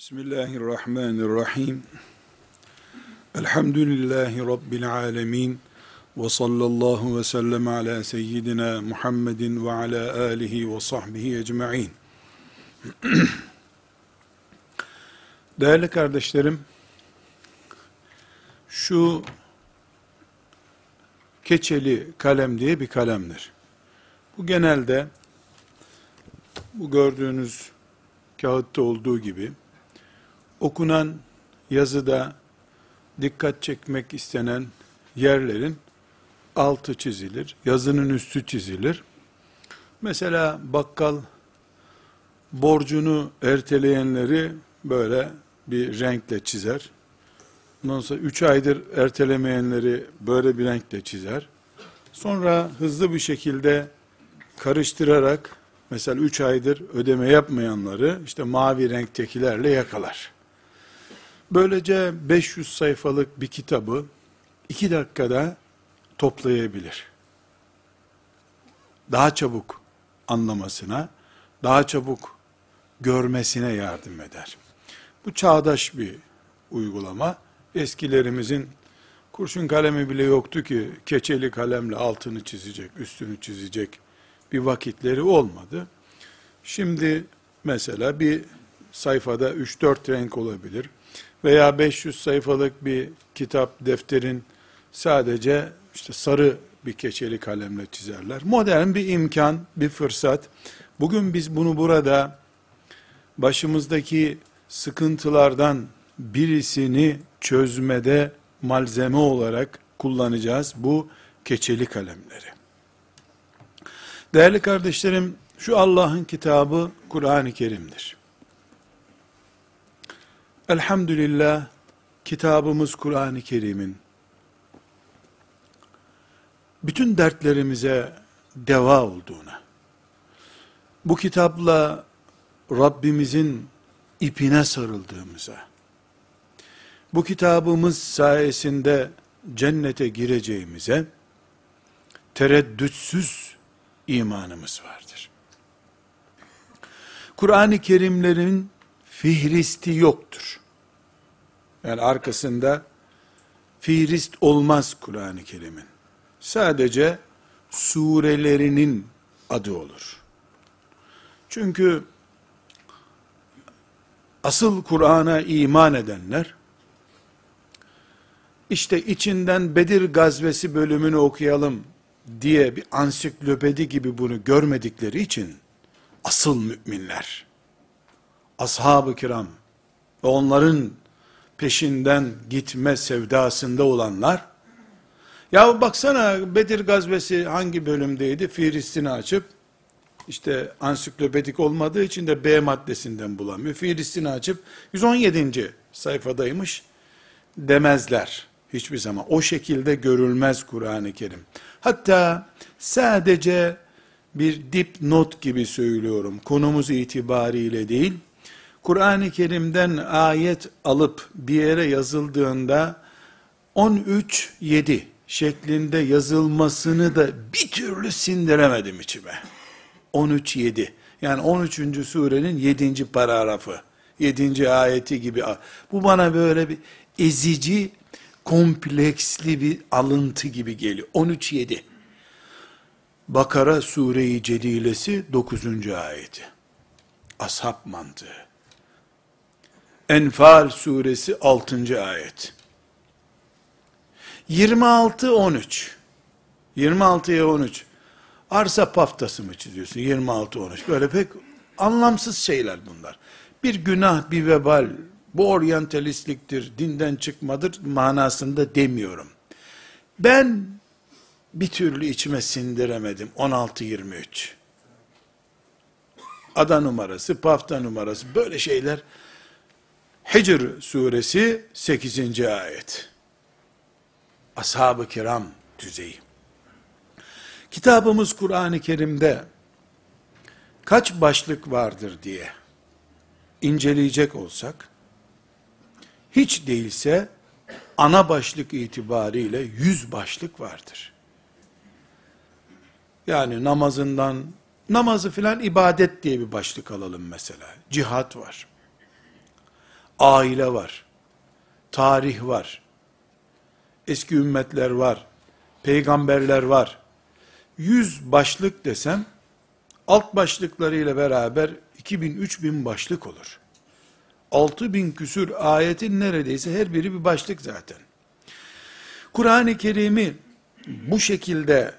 Bismillahirrahmanirrahim. Elhamdülillahi Rabbil alemin. Ve sallallahu ve sellem ala seyyidina Muhammedin ve ala alihi ve sahbihi ecma'in. Değerli kardeşlerim, şu keçeli kalem diye bir kalemdir. Bu genelde bu gördüğünüz kağıtta olduğu gibi okunan yazıda dikkat çekmek istenen yerlerin altı çizilir, yazının üstü çizilir. Mesela bakkal borcunu erteleyenleri böyle bir renkle çizer. Ondan sonra üç aydır ertelemeyenleri böyle bir renkle çizer. Sonra hızlı bir şekilde karıştırarak mesela üç aydır ödeme yapmayanları işte mavi renktekilerle yakalar. Böylece 500 sayfalık bir kitabı 2 dakikada toplayabilir. Daha çabuk anlamasına, daha çabuk görmesine yardım eder. Bu çağdaş bir uygulama. Eskilerimizin kurşun kalemi bile yoktu ki keçeli kalemle altını çizecek, üstünü çizecek bir vakitleri olmadı. Şimdi mesela bir sayfada 3-4 renk olabilir veya 500 sayfalık bir kitap, defterin sadece işte sarı bir keçeli kalemle çizerler. Modern bir imkan, bir fırsat. Bugün biz bunu burada başımızdaki sıkıntılardan birisini çözmede malzeme olarak kullanacağız bu keçeli kalemleri. Değerli kardeşlerim, şu Allah'ın kitabı Kur'an-ı Kerim'dir. Elhamdülillah kitabımız Kur'an-ı Kerim'in bütün dertlerimize deva olduğuna, bu kitapla Rabbimizin ipine sarıldığımıza, bu kitabımız sayesinde cennete gireceğimize tereddütsüz imanımız vardır. Kur'an-ı Kerimlerin fihristi yoktur. Yani arkasında fihrist olmaz Kur'an-ı Kerim'in. Sadece surelerinin adı olur. Çünkü asıl Kur'an'a iman edenler, işte içinden Bedir gazvesi bölümünü okuyalım diye bir ansiklopedi gibi bunu görmedikleri için, asıl müminler, ashab-ı kiram ve onların peşinden gitme sevdasında olanlar, ya baksana Bedir gazvesi hangi bölümdeydi? Fihristini açıp, işte ansiklopedik olmadığı için de B maddesinden bulamıyor. Fihristini açıp 117. sayfadaymış demezler hiçbir zaman. O şekilde görülmez Kur'an-ı Kerim. Hatta sadece bir dipnot gibi söylüyorum. Konumuz itibariyle değil, Kur'an-ı Kerim'den ayet alıp bir yere yazıldığında 13-7 şeklinde yazılmasını da bir türlü sindiremedim içime. 13-7 yani 13. surenin 7. paragrafı 7. ayeti gibi bu bana böyle bir ezici kompleksli bir alıntı gibi geliyor 13-7 Bakara Sure-i Celilesi 9. ayeti ashab mantığı Enfal suresi 6. ayet. 26-13. 26'ya 13. Arsa paftası mı çiziyorsun? 26-13. Böyle pek anlamsız şeyler bunlar. Bir günah, bir vebal, bu oryantalistliktir, dinden çıkmadır manasında demiyorum. Ben bir türlü içime sindiremedim. 16-23. Ada numarası, pafta numarası, böyle şeyler Hicr suresi 8. ayet. Ashab-ı kiram düzeyi. Kitabımız Kur'an-ı Kerim'de kaç başlık vardır diye inceleyecek olsak, hiç değilse ana başlık itibariyle yüz başlık vardır. Yani namazından, namazı filan ibadet diye bir başlık alalım mesela. Cihat var aile var, tarih var, eski ümmetler var, peygamberler var. Yüz başlık desem, alt başlıklarıyla beraber 2000-3000 başlık olur. 6000 küsür ayetin neredeyse her biri bir başlık zaten. Kur'an-ı Kerim'i bu şekilde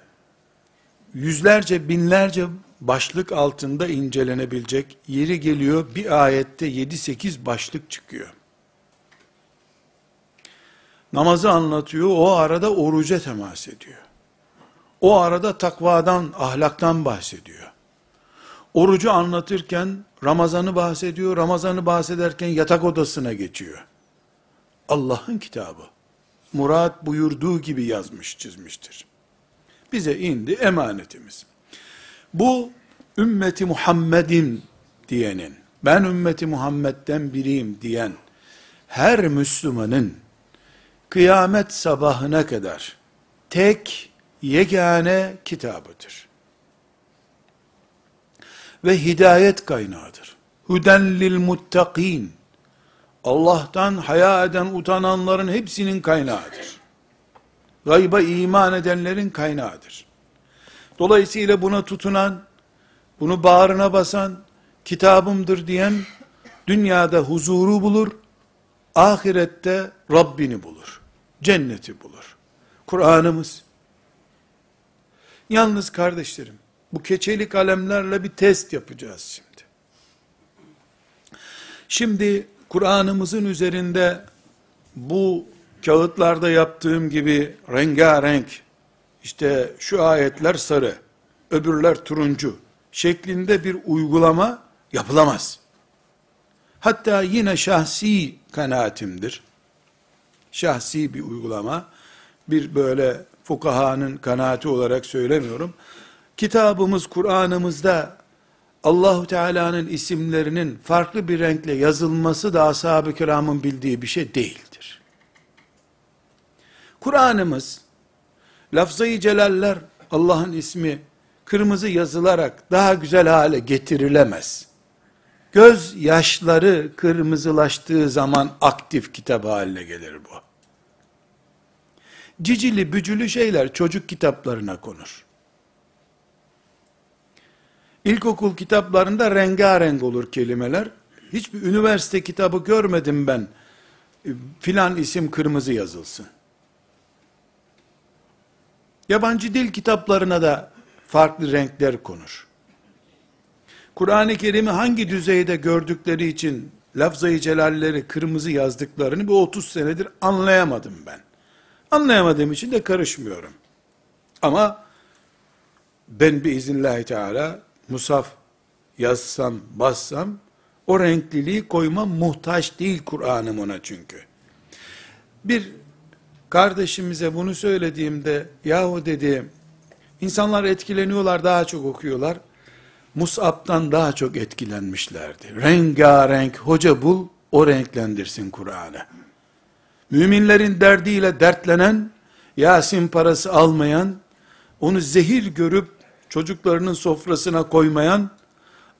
yüzlerce binlerce başlık altında incelenebilecek yeri geliyor bir ayette 7-8 başlık çıkıyor. Namazı anlatıyor, o arada oruca temas ediyor. O arada takvadan, ahlaktan bahsediyor. Orucu anlatırken Ramazan'ı bahsediyor, Ramazan'ı bahsederken yatak odasına geçiyor. Allah'ın kitabı. Murat buyurduğu gibi yazmış, çizmiştir. Bize indi emanetimiz. Bu ümmeti Muhammed'in diyenin, ben ümmeti Muhammed'den biriyim diyen her Müslümanın kıyamet sabahına kadar tek yegane kitabıdır. Ve hidayet kaynağıdır. Huden lil muttakin. Allah'tan haya eden utananların hepsinin kaynağıdır. Gayba iman edenlerin kaynağıdır. Dolayısıyla buna tutunan, bunu bağrına basan, kitabımdır diyen, dünyada huzuru bulur, ahirette Rabbini bulur. Cenneti bulur. Kur'an'ımız. Yalnız kardeşlerim, bu keçeli kalemlerle bir test yapacağız şimdi. Şimdi Kur'an'ımızın üzerinde bu kağıtlarda yaptığım gibi rengarenk, işte şu ayetler sarı, öbürler turuncu şeklinde bir uygulama yapılamaz. Hatta yine şahsi kanaatimdir. Şahsi bir uygulama, bir böyle fukahanın kanaati olarak söylemiyorum. Kitabımız Kur'an'ımızda Allahu Teala'nın isimlerinin farklı bir renkle yazılması da ashab-ı kiramın bildiği bir şey değildir. Kur'an'ımız lafzayı celaller Allah'ın ismi kırmızı yazılarak daha güzel hale getirilemez. Göz yaşları kırmızılaştığı zaman aktif kitap haline gelir bu. Cicili bücülü şeyler çocuk kitaplarına konur. İlkokul kitaplarında rengarenk olur kelimeler. Hiçbir üniversite kitabı görmedim ben. Filan isim kırmızı yazılsın. Yabancı dil kitaplarına da farklı renkler konur. Kur'an-ı Kerim'i hangi düzeyde gördükleri için lafzayı celalleri kırmızı yazdıklarını bir 30 senedir anlayamadım ben. Anlayamadığım için de karışmıyorum. Ama ben biiznillahü teala musaf yazsam, bassam, o renkliliği koyma muhtaç değil Kur'an'ım ona çünkü. Bir kardeşimize bunu söylediğimde, yahu dedi, insanlar etkileniyorlar, daha çok okuyorlar. Mus'ab'dan daha çok etkilenmişlerdi. Rengarenk hoca bul, o renklendirsin Kur'an'ı. Müminlerin derdiyle dertlenen, Yasin parası almayan, onu zehir görüp çocuklarının sofrasına koymayan,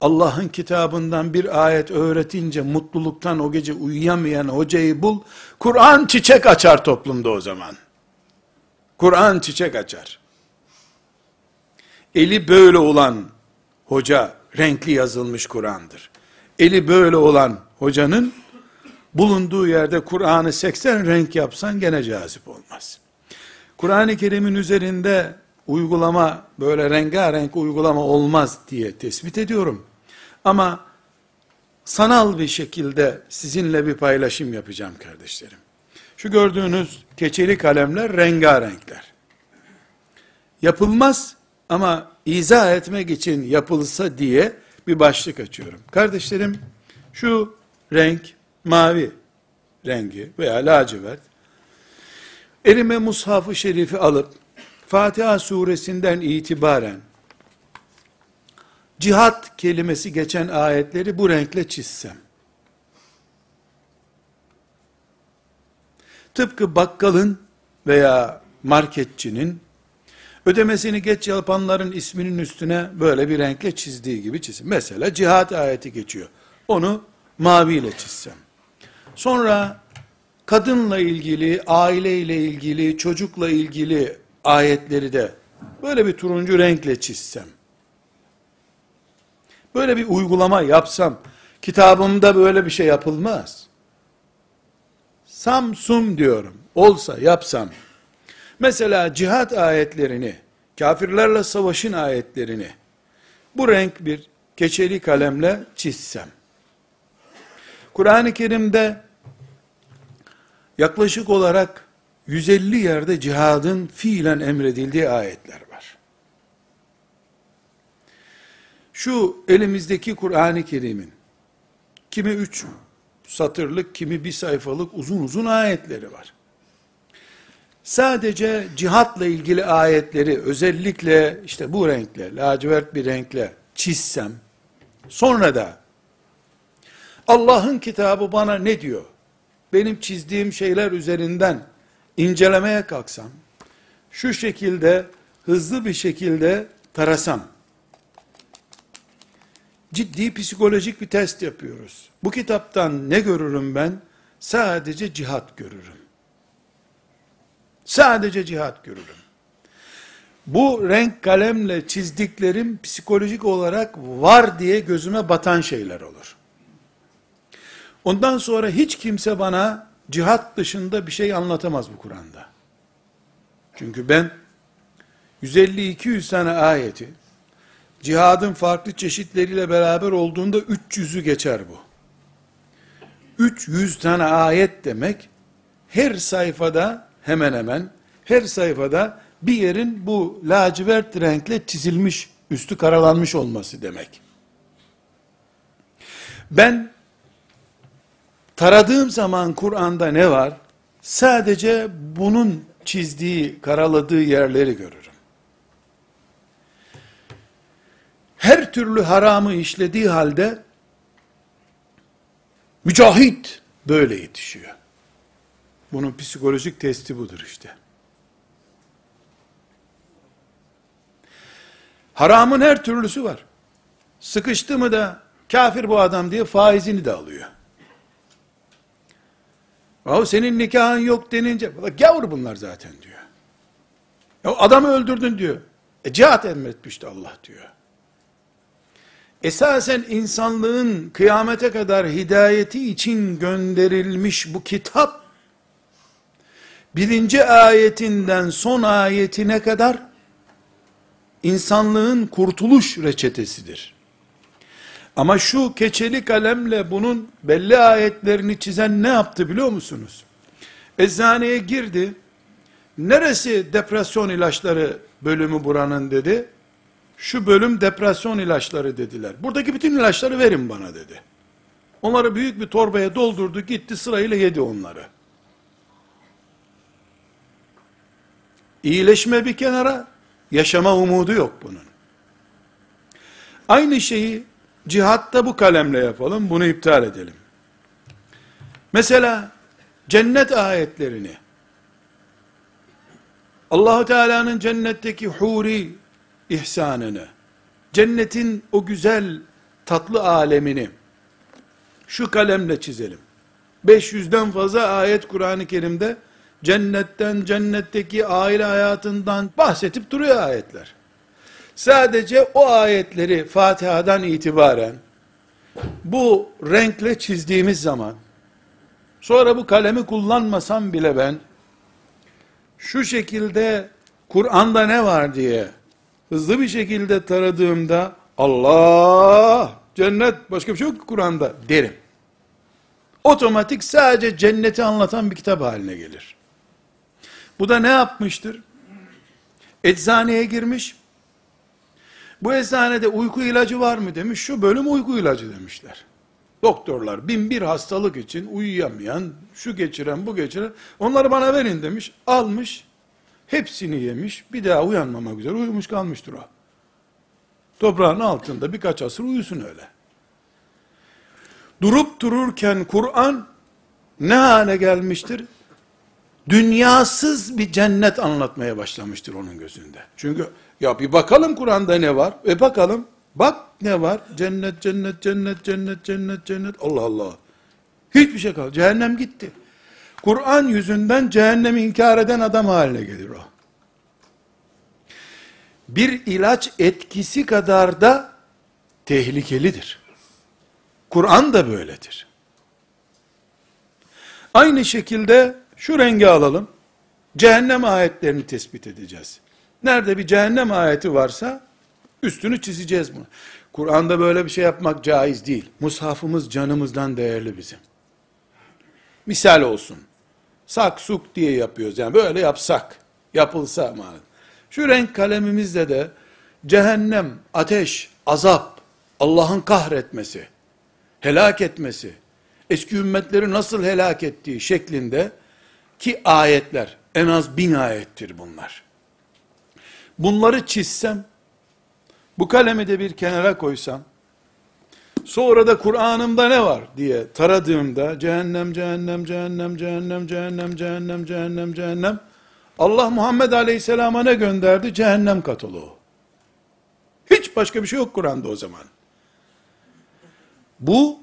Allah'ın kitabından bir ayet öğretince mutluluktan o gece uyuyamayan hocayı bul, Kur'an çiçek açar toplumda o zaman. Kur'an çiçek açar. Eli böyle olan hoca, renkli yazılmış Kur'an'dır. Eli böyle olan hocanın, bulunduğu yerde Kur'an'ı 80 renk yapsan gene cazip olmaz. Kur'an-ı Kerim'in üzerinde uygulama, böyle rengarenk uygulama olmaz diye tespit ediyorum. Ama sanal bir şekilde sizinle bir paylaşım yapacağım kardeşlerim. Şu gördüğünüz keçeli kalemler rengarenkler. Yapılmaz ama izah etmek için yapılsa diye bir başlık açıyorum. Kardeşlerim şu renk mavi rengi veya lacivert elime mushaf-ı şerifi alıp Fatiha suresinden itibaren cihat kelimesi geçen ayetleri bu renkle çizsem, tıpkı bakkalın veya marketçinin ödemesini geç yapanların isminin üstüne böyle bir renkle çizdiği gibi çizsem. Mesela cihat ayeti geçiyor. Onu maviyle çizsem. Sonra kadınla ilgili, aileyle ilgili, çocukla ilgili ayetleri de böyle bir turuncu renkle çizsem, böyle bir uygulama yapsam, kitabımda böyle bir şey yapılmaz. Samsum diyorum, olsa yapsam, mesela cihat ayetlerini, kafirlerle savaşın ayetlerini, bu renk bir keçeli kalemle çizsem, Kur'an-ı Kerim'de yaklaşık olarak 150 yerde cihadın fiilen emredildiği ayetler var. Şu elimizdeki Kur'an-ı Kerim'in kimi üç satırlık, kimi bir sayfalık uzun uzun ayetleri var. Sadece cihatla ilgili ayetleri özellikle işte bu renkle, lacivert bir renkle çizsem, sonra da Allah'ın kitabı bana ne diyor? Benim çizdiğim şeyler üzerinden incelemeye kalksam, şu şekilde, hızlı bir şekilde tarasam, ciddi psikolojik bir test yapıyoruz. Bu kitaptan ne görürüm ben? Sadece cihat görürüm. Sadece cihat görürüm. Bu renk kalemle çizdiklerim psikolojik olarak var diye gözüme batan şeyler olur. Ondan sonra hiç kimse bana cihat dışında bir şey anlatamaz bu Kur'an'da. Çünkü ben 150-200 tane ayeti cihadın farklı çeşitleriyle beraber olduğunda 300'ü geçer bu. 300 tane ayet demek her sayfada hemen hemen her sayfada bir yerin bu lacivert renkle çizilmiş, üstü karalanmış olması demek. Ben taradığım zaman Kur'an'da ne var? Sadece bunun çizdiği, karaladığı yerleri görürüm. Her türlü haramı işlediği halde mücahit böyle yetişiyor. Bunun psikolojik testi budur işte. Haramın her türlüsü var. Sıkıştı mı da kafir bu adam diye faizini de alıyor. Ya senin nikahın yok denince, gavur bunlar zaten diyor. Ya adamı öldürdün diyor. E cihat emretmişti Allah diyor. Esasen insanlığın kıyamete kadar hidayeti için gönderilmiş bu kitap, birinci ayetinden son ayetine kadar, insanlığın kurtuluş reçetesidir. Ama şu keçeli kalemle bunun belli ayetlerini çizen ne yaptı biliyor musunuz? Eczaneye girdi. Neresi depresyon ilaçları bölümü buranın dedi. Şu bölüm depresyon ilaçları dediler. Buradaki bütün ilaçları verin bana dedi. Onları büyük bir torbaya doldurdu, gitti sırayla yedi onları. İyileşme bir kenara, yaşama umudu yok bunun. Aynı şeyi Cihatta bu kalemle yapalım, bunu iptal edelim. Mesela cennet ayetlerini Allahu Teala'nın cennetteki huri ihsanını, cennetin o güzel tatlı alemini şu kalemle çizelim. 500'den fazla ayet Kur'an-ı Kerim'de cennetten, cennetteki aile hayatından bahsedip duruyor ayetler. Sadece o ayetleri Fatiha'dan itibaren bu renkle çizdiğimiz zaman sonra bu kalemi kullanmasam bile ben şu şekilde Kur'an'da ne var diye hızlı bir şekilde taradığımda Allah cennet başka bir şey yok Kur'an'da derim. Otomatik sadece cenneti anlatan bir kitap haline gelir. Bu da ne yapmıştır? Eczaneye girmiş, bu eczanede uyku ilacı var mı demiş, şu bölüm uyku ilacı demişler. Doktorlar bin bir hastalık için uyuyamayan, şu geçiren, bu geçiren, onları bana verin demiş, almış, hepsini yemiş, bir daha uyanmamak üzere uyumuş kalmıştır o. Toprağın altında birkaç asır uyusun öyle. Durup dururken Kur'an ne hale gelmiştir? Dünyasız bir cennet anlatmaya başlamıştır onun gözünde. Çünkü ya bir bakalım Kur'an'da ne var? E bakalım. Bak ne var? Cennet, cennet, cennet, cennet, cennet, cennet. Allah Allah. Hiçbir şey kalmadı. Cehennem gitti. Kur'an yüzünden cehennemi inkar eden adam haline gelir o. Bir ilaç etkisi kadar da tehlikelidir. Kur'an da böyledir. Aynı şekilde şu rengi alalım. Cehennem ayetlerini tespit edeceğiz. Nerede bir cehennem ayeti varsa üstünü çizeceğiz bunu. Kur'an'da böyle bir şey yapmak caiz değil. Mushafımız canımızdan değerli bizim. Misal olsun. Sak suk diye yapıyoruz. Yani böyle yapsak, yapılsa maalesef. Şu renk kalemimizde de cehennem, ateş, azap, Allah'ın kahretmesi, helak etmesi, eski ümmetleri nasıl helak ettiği şeklinde ki ayetler, en az bin ayettir bunlar. Bunları çizsem, bu kalemi de bir kenara koysam, Sonra da Kur'an'ımda ne var diye taradığımda cehennem, cehennem, cehennem, cehennem, cehennem, cehennem, cehennem, cehennem. Allah Muhammed Aleyhisselam'a ne gönderdi? Cehennem kataloğu. Hiç başka bir şey yok Kur'an'da o zaman. Bu,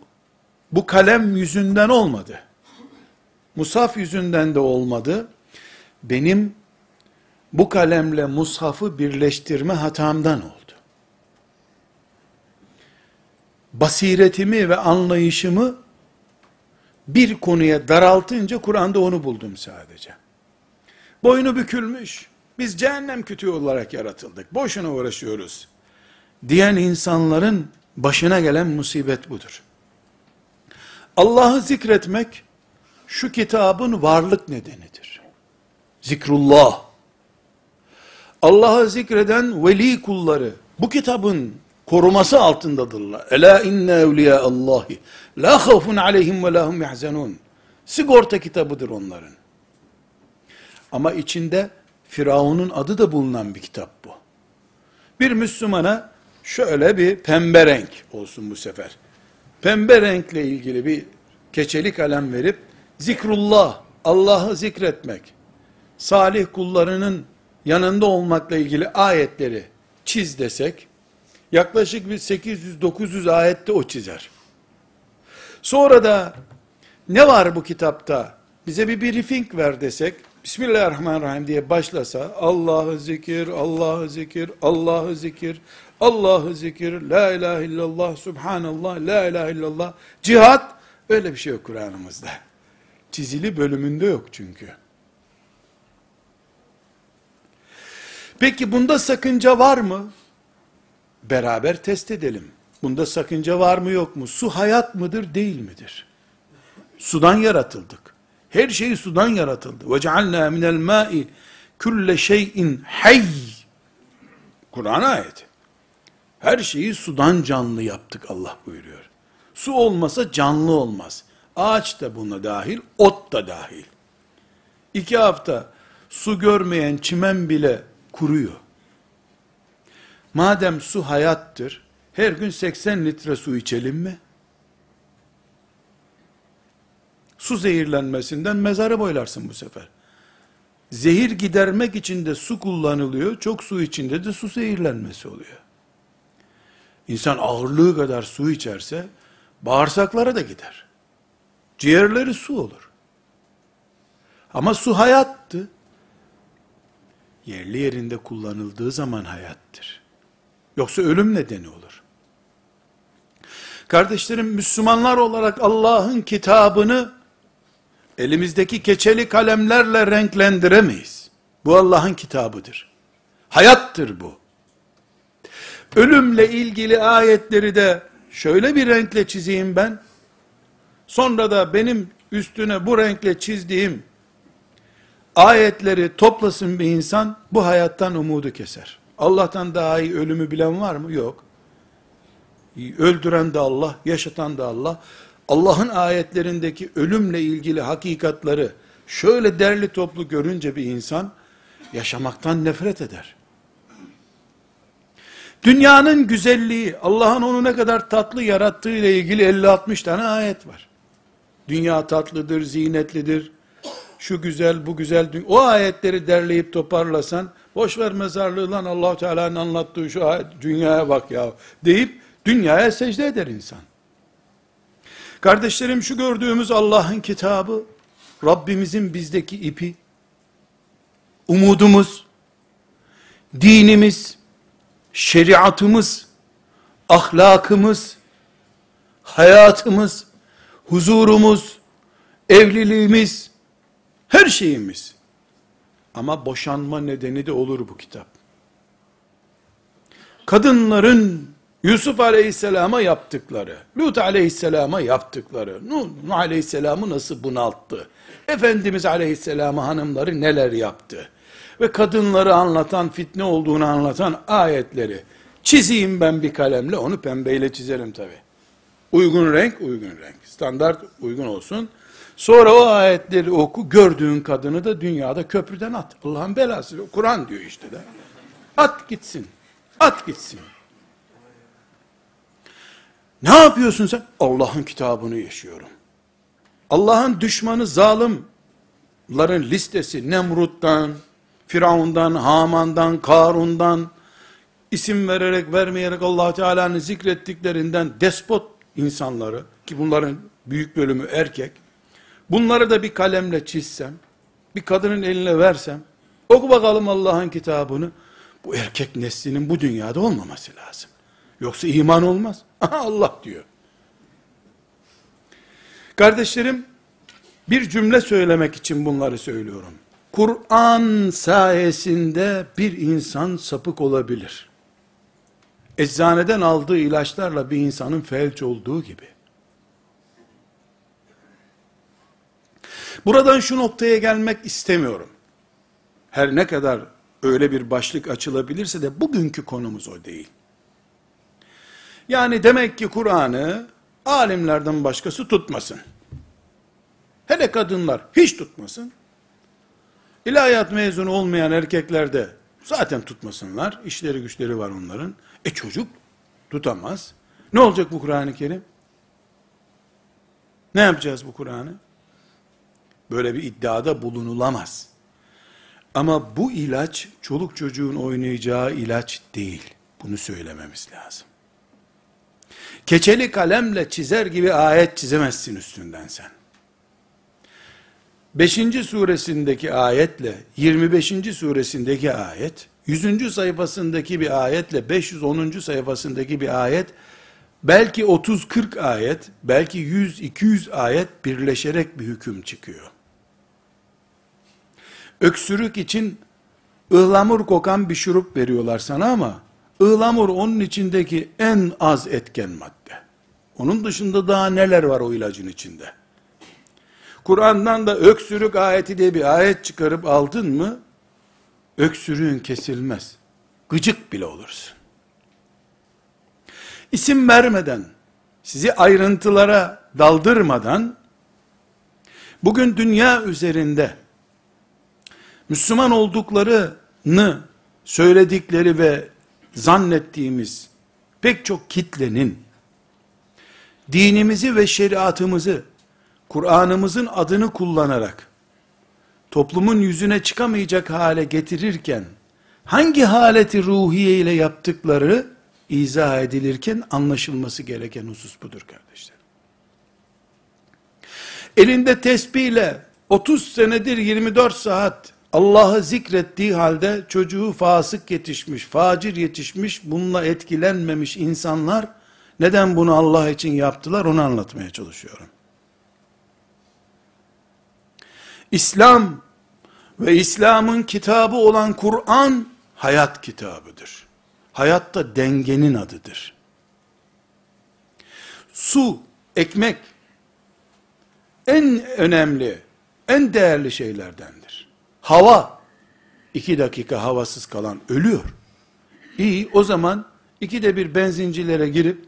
bu kalem yüzünden olmadı. Musaf yüzünden de olmadı. Benim bu kalemle mushafı birleştirme hatamdan oldu. Basiretimi ve anlayışımı bir konuya daraltınca Kur'an'da onu buldum sadece. Boynu bükülmüş. Biz cehennem kütüğü olarak yaratıldık. Boşuna uğraşıyoruz. Diyen insanların başına gelen musibet budur. Allah'ı zikretmek şu kitabın varlık nedenidir. Zikrullah. Allah'ı zikreden veli kulları bu kitabın koruması altındadırlar. Ela inne evliya Allahi la havfun aleyhim ve lahum yahzanun. Sigorta kitabıdır onların. Ama içinde Firavun'un adı da bulunan bir kitap bu. Bir Müslümana şöyle bir pembe renk olsun bu sefer. Pembe renkle ilgili bir keçeli kalem verip zikrullah, Allah'ı zikretmek, salih kullarının yanında olmakla ilgili ayetleri çiz desek, yaklaşık bir 800-900 ayette o çizer. Sonra da ne var bu kitapta? Bize bir briefing ver desek, Bismillahirrahmanirrahim diye başlasa, Allah'ı zikir, Allah'ı zikir, Allah'ı zikir, Allah'ı zikir, La ilahe illallah, Subhanallah, La ilahe illallah, cihat, öyle bir şey yok Kur'an'ımızda. Çizili bölümünde yok çünkü. Peki bunda sakınca var mı? Beraber test edelim. Bunda sakınca var mı yok mu? Su hayat mıdır değil midir? Sudan yaratıldık. Her şey sudan yaratıldı. Cealna minel mai külle şeyin hayy. Kur'an ayeti. Her şeyi sudan canlı yaptık Allah buyuruyor. Su olmasa canlı olmaz. Ağaç da buna dahil, ot da dahil. İki hafta su görmeyen çimen bile kuruyor. Madem su hayattır, her gün 80 litre su içelim mi? Su zehirlenmesinden mezarı boylarsın bu sefer. Zehir gidermek için de su kullanılıyor, çok su içinde de su zehirlenmesi oluyor. İnsan ağırlığı kadar su içerse, bağırsaklara da gider. Ciğerleri su olur. Ama su hayattı. Yerli yerinde kullanıldığı zaman hayattır. Yoksa ölüm nedeni olur. Kardeşlerim Müslümanlar olarak Allah'ın kitabını elimizdeki keçeli kalemlerle renklendiremeyiz. Bu Allah'ın kitabıdır. Hayattır bu. Ölümle ilgili ayetleri de şöyle bir renkle çizeyim ben. Sonra da benim üstüne bu renkle çizdiğim ayetleri toplasın bir insan bu hayattan umudu keser. Allah'tan daha iyi ölümü bilen var mı? Yok. Öldüren de Allah, yaşatan da Allah. Allah'ın ayetlerindeki ölümle ilgili hakikatları şöyle derli toplu görünce bir insan yaşamaktan nefret eder. Dünyanın güzelliği, Allah'ın onu ne kadar tatlı yarattığı ile ilgili 50-60 tane ayet var. Dünya tatlıdır, zinetlidir, şu güzel, bu güzel. O ayetleri derleyip toparlasan, boş ver mezarlığı lan allah Teala'nın anlattığı şu ayet, dünyaya bak ya deyip dünyaya secde eder insan. Kardeşlerim şu gördüğümüz Allah'ın kitabı, Rabbimizin bizdeki ipi, umudumuz, dinimiz, şeriatımız, ahlakımız, hayatımız, huzurumuz, evliliğimiz, her şeyimiz. Ama boşanma nedeni de olur bu kitap. Kadınların Yusuf aleyhisselama yaptıkları, Lut aleyhisselama yaptıkları, Nuh, aleyhisselamı nasıl bunalttı, Efendimiz aleyhisselamı hanımları neler yaptı, ve kadınları anlatan, fitne olduğunu anlatan ayetleri, çizeyim ben bir kalemle, onu pembeyle çizelim tabi. Uygun renk, uygun renk. Standart uygun olsun. Sonra o ayetleri oku, gördüğün kadını da dünyada köprüden at. Allah'ın belası. Kur'an diyor işte de. At gitsin. At gitsin. Ne yapıyorsun sen? Allah'ın kitabını yaşıyorum. Allah'ın düşmanı zalimların listesi Nemrut'tan, Firavun'dan, Haman'dan, Karun'dan isim vererek vermeyerek allah Teala'nın zikrettiklerinden despot insanları ki bunların büyük bölümü erkek bunları da bir kalemle çizsem bir kadının eline versem oku bakalım Allah'ın kitabını bu erkek neslinin bu dünyada olmaması lazım. Yoksa iman olmaz. Allah diyor. Kardeşlerim, bir cümle söylemek için bunları söylüyorum. Kur'an sayesinde bir insan sapık olabilir. Eczaneden aldığı ilaçlarla bir insanın felç olduğu gibi. Buradan şu noktaya gelmek istemiyorum. Her ne kadar öyle bir başlık açılabilirse de bugünkü konumuz o değil. Yani demek ki Kur'an'ı alimlerden başkası tutmasın. Hele kadınlar hiç tutmasın. İlahiyat mezunu olmayan erkekler de zaten tutmasınlar. İşleri güçleri var onların. E çocuk tutamaz. Ne olacak bu Kur'an-ı Kerim? Ne yapacağız bu Kur'an'ı? Böyle bir iddiada bulunulamaz. Ama bu ilaç çoluk çocuğun oynayacağı ilaç değil. Bunu söylememiz lazım. Keçeli kalemle çizer gibi ayet çizemezsin üstünden sen. 5. suresindeki ayetle 25. suresindeki ayet, 100. sayfasındaki bir ayetle 510. sayfasındaki bir ayet, belki 30-40 ayet, belki 100-200 ayet birleşerek bir hüküm çıkıyor. Öksürük için ıhlamur kokan bir şurup veriyorlar sana ama, ıhlamur onun içindeki en az etken madde. Onun dışında daha neler var o ilacın içinde? Kur'an'dan da öksürük ayeti diye bir ayet çıkarıp aldın mı, öksürüğün kesilmez. Gıcık bile olursun. İsim vermeden, sizi ayrıntılara daldırmadan, bugün dünya üzerinde, Müslüman olduklarını söyledikleri ve zannettiğimiz pek çok kitlenin, dinimizi ve şeriatımızı Kur'an'ımızın adını kullanarak toplumun yüzüne çıkamayacak hale getirirken hangi haleti ruhiye ile yaptıkları izah edilirken anlaşılması gereken husus budur kardeşler. Elinde tesbihle 30 senedir 24 saat Allah'ı zikrettiği halde çocuğu fasık yetişmiş, facir yetişmiş, bununla etkilenmemiş insanlar neden bunu Allah için yaptılar onu anlatmaya çalışıyorum. İslam ve İslam'ın kitabı olan Kur'an hayat kitabıdır. Hayat da dengenin adıdır. Su, ekmek en önemli, en değerli şeylerdendir. Hava, iki dakika havasız kalan ölüyor. İyi, o zaman ikide bir benzincilere girip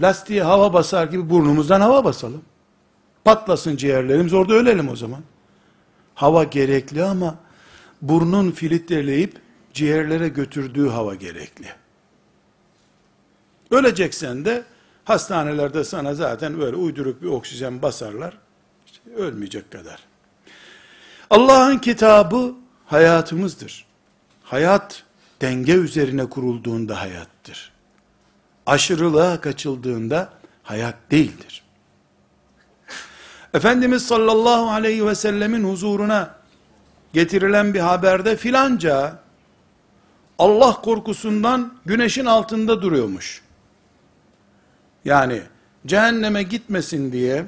lastiğe hava basar gibi burnumuzdan hava basalım. Patlasın ciğerlerimiz orada ölelim o zaman. Hava gerekli ama burnun filtreleyip ciğerlere götürdüğü hava gerekli. Öleceksen de hastanelerde sana zaten böyle uyduruk bir oksijen basarlar. İşte ölmeyecek kadar. Allah'ın kitabı hayatımızdır. Hayat denge üzerine kurulduğunda hayattır. Aşırılığa kaçıldığında hayat değildir. Efendimiz sallallahu aleyhi ve sellemin huzuruna getirilen bir haberde filanca Allah korkusundan güneşin altında duruyormuş. Yani cehenneme gitmesin diye,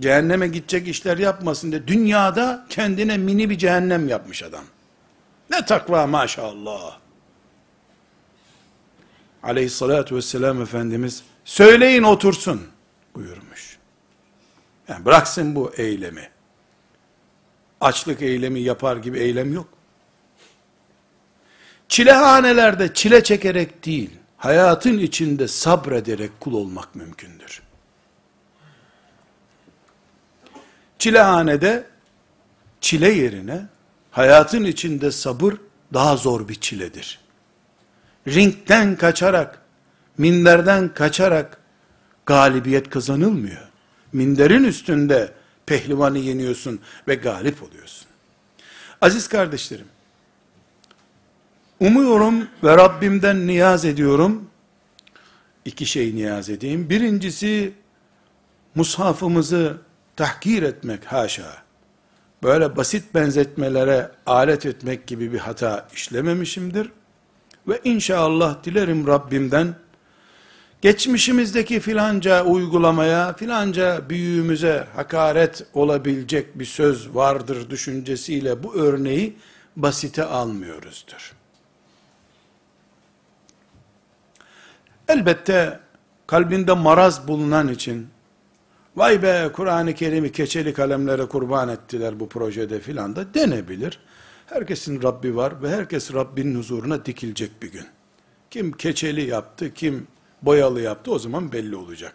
cehenneme gidecek işler yapmasın diye dünyada kendine mini bir cehennem yapmış adam. Ne takva maşallah. Aleyhissalatü vesselam Efendimiz söyleyin otursun buyurmuş. Yani bıraksın bu eylemi. Açlık eylemi yapar gibi eylem yok. Çilehanelerde çile çekerek değil, hayatın içinde sabrederek kul olmak mümkündür. Çilehanede çile yerine hayatın içinde sabır daha zor bir çiledir. Ringden kaçarak, minderden kaçarak galibiyet kazanılmıyor. Minderin üstünde pehlivanı yeniyorsun ve galip oluyorsun. Aziz kardeşlerim, umuyorum ve Rabbimden niyaz ediyorum, iki şey niyaz edeyim. Birincisi, mushafımızı tahkir etmek haşa, böyle basit benzetmelere alet etmek gibi bir hata işlememişimdir. Ve inşallah dilerim Rabbimden, geçmişimizdeki filanca uygulamaya, filanca büyüğümüze hakaret olabilecek bir söz vardır düşüncesiyle bu örneği basite almıyoruzdur. Elbette kalbinde maraz bulunan için vay be Kur'an-ı Kerim'i keçeli kalemlere kurban ettiler bu projede filan da denebilir. Herkesin Rabbi var ve herkes Rabbinin huzuruna dikilecek bir gün. Kim keçeli yaptı, kim boyalı yaptı o zaman belli olacak.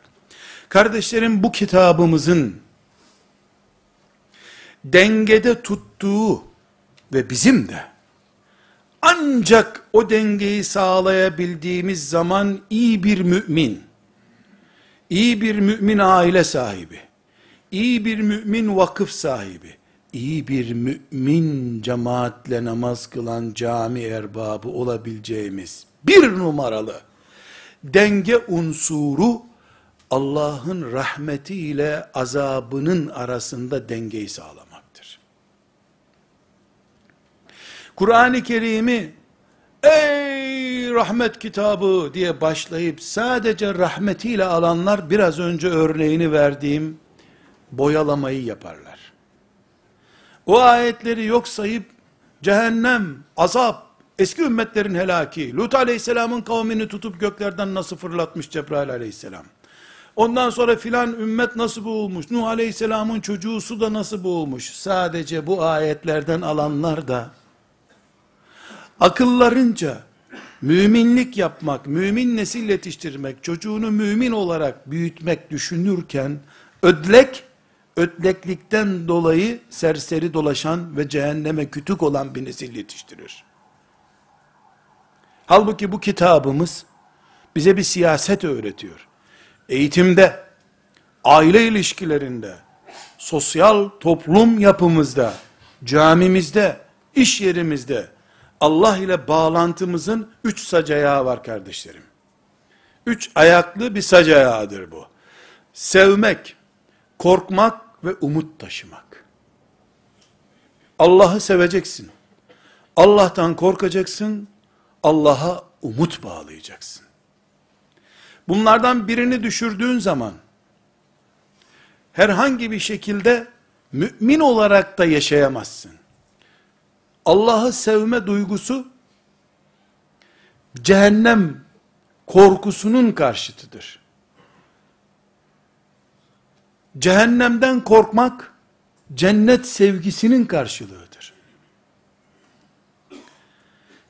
Kardeşlerim bu kitabımızın dengede tuttuğu ve bizim de ancak o dengeyi sağlayabildiğimiz zaman iyi bir mümin, iyi bir mümin aile sahibi, iyi bir mümin vakıf sahibi, iyi bir mümin cemaatle namaz kılan cami erbabı olabileceğimiz bir numaralı denge unsuru Allah'ın rahmeti ile azabının arasında dengeyi sağlamaktır. Kur'an-ı Kerim'i ey rahmet kitabı diye başlayıp sadece rahmetiyle alanlar biraz önce örneğini verdiğim boyalamayı yaparlar. O ayetleri yok sayıp cehennem, azap, eski ümmetlerin helaki, Lut aleyhisselamın kavmini tutup göklerden nasıl fırlatmış Cebrail aleyhisselam. Ondan sonra filan ümmet nasıl boğulmuş, Nuh aleyhisselamın çocuğu su da nasıl boğulmuş. Sadece bu ayetlerden alanlar da akıllarınca müminlik yapmak, mümin nesil yetiştirmek, çocuğunu mümin olarak büyütmek düşünürken ödlek ötleklikten dolayı serseri dolaşan ve cehenneme kütük olan bir nesil yetiştirir. Halbuki bu kitabımız bize bir siyaset öğretiyor. Eğitimde, aile ilişkilerinde, sosyal toplum yapımızda, camimizde, iş yerimizde, Allah ile bağlantımızın üç sac var kardeşlerim. Üç ayaklı bir sac bu. Sevmek, korkmak ve umut taşımak. Allah'ı seveceksin. Allah'tan korkacaksın. Allah'a umut bağlayacaksın. Bunlardan birini düşürdüğün zaman herhangi bir şekilde mümin olarak da yaşayamazsın. Allah'ı sevme duygusu cehennem korkusunun karşıtıdır. Cehennemden korkmak, cennet sevgisinin karşılığıdır.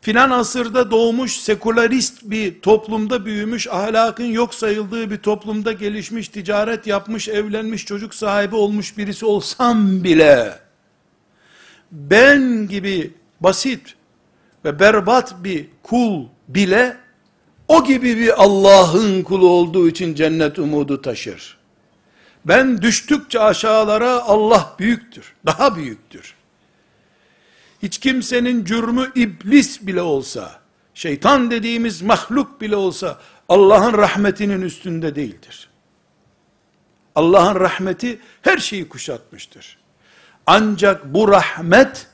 Filan asırda doğmuş sekülerist bir toplumda büyümüş, ahlakın yok sayıldığı bir toplumda gelişmiş, ticaret yapmış, evlenmiş, çocuk sahibi olmuş birisi olsam bile, ben gibi basit ve berbat bir kul bile, o gibi bir Allah'ın kulu olduğu için cennet umudu taşır. Ben düştükçe aşağılara Allah büyüktür. Daha büyüktür. Hiç kimsenin cürmü iblis bile olsa, şeytan dediğimiz mahluk bile olsa, Allah'ın rahmetinin üstünde değildir. Allah'ın rahmeti her şeyi kuşatmıştır. Ancak bu rahmet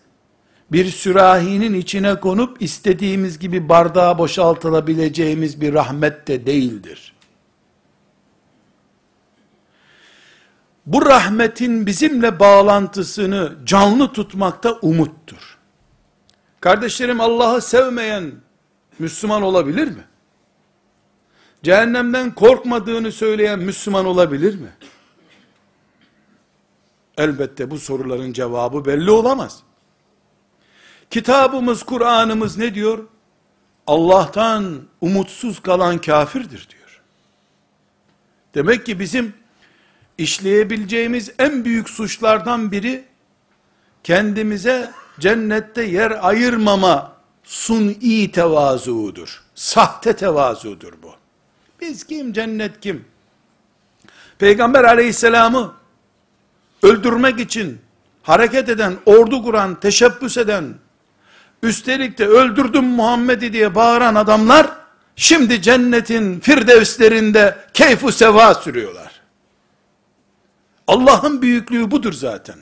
bir sürahinin içine konup istediğimiz gibi bardağa boşaltılabileceğimiz bir rahmet de değildir. Bu rahmetin bizimle bağlantısını canlı tutmakta umuttur. Kardeşlerim Allah'ı sevmeyen Müslüman olabilir mi? Cehennemden korkmadığını söyleyen Müslüman olabilir mi? Elbette bu soruların cevabı belli olamaz. Kitabımız, Kur'an'ımız ne diyor? Allah'tan umutsuz kalan kafirdir diyor. Demek ki bizim işleyebileceğimiz en büyük suçlardan biri kendimize cennette yer ayırmama suni tevazuudur. Sahte tevazudur bu. Biz kim, cennet kim? Peygamber aleyhisselamı öldürmek için hareket eden, ordu kuran, teşebbüs eden, üstelik de öldürdüm Muhammed'i diye bağıran adamlar, şimdi cennetin firdevslerinde keyfu seva sürüyorlar. Allah'ın büyüklüğü budur zaten.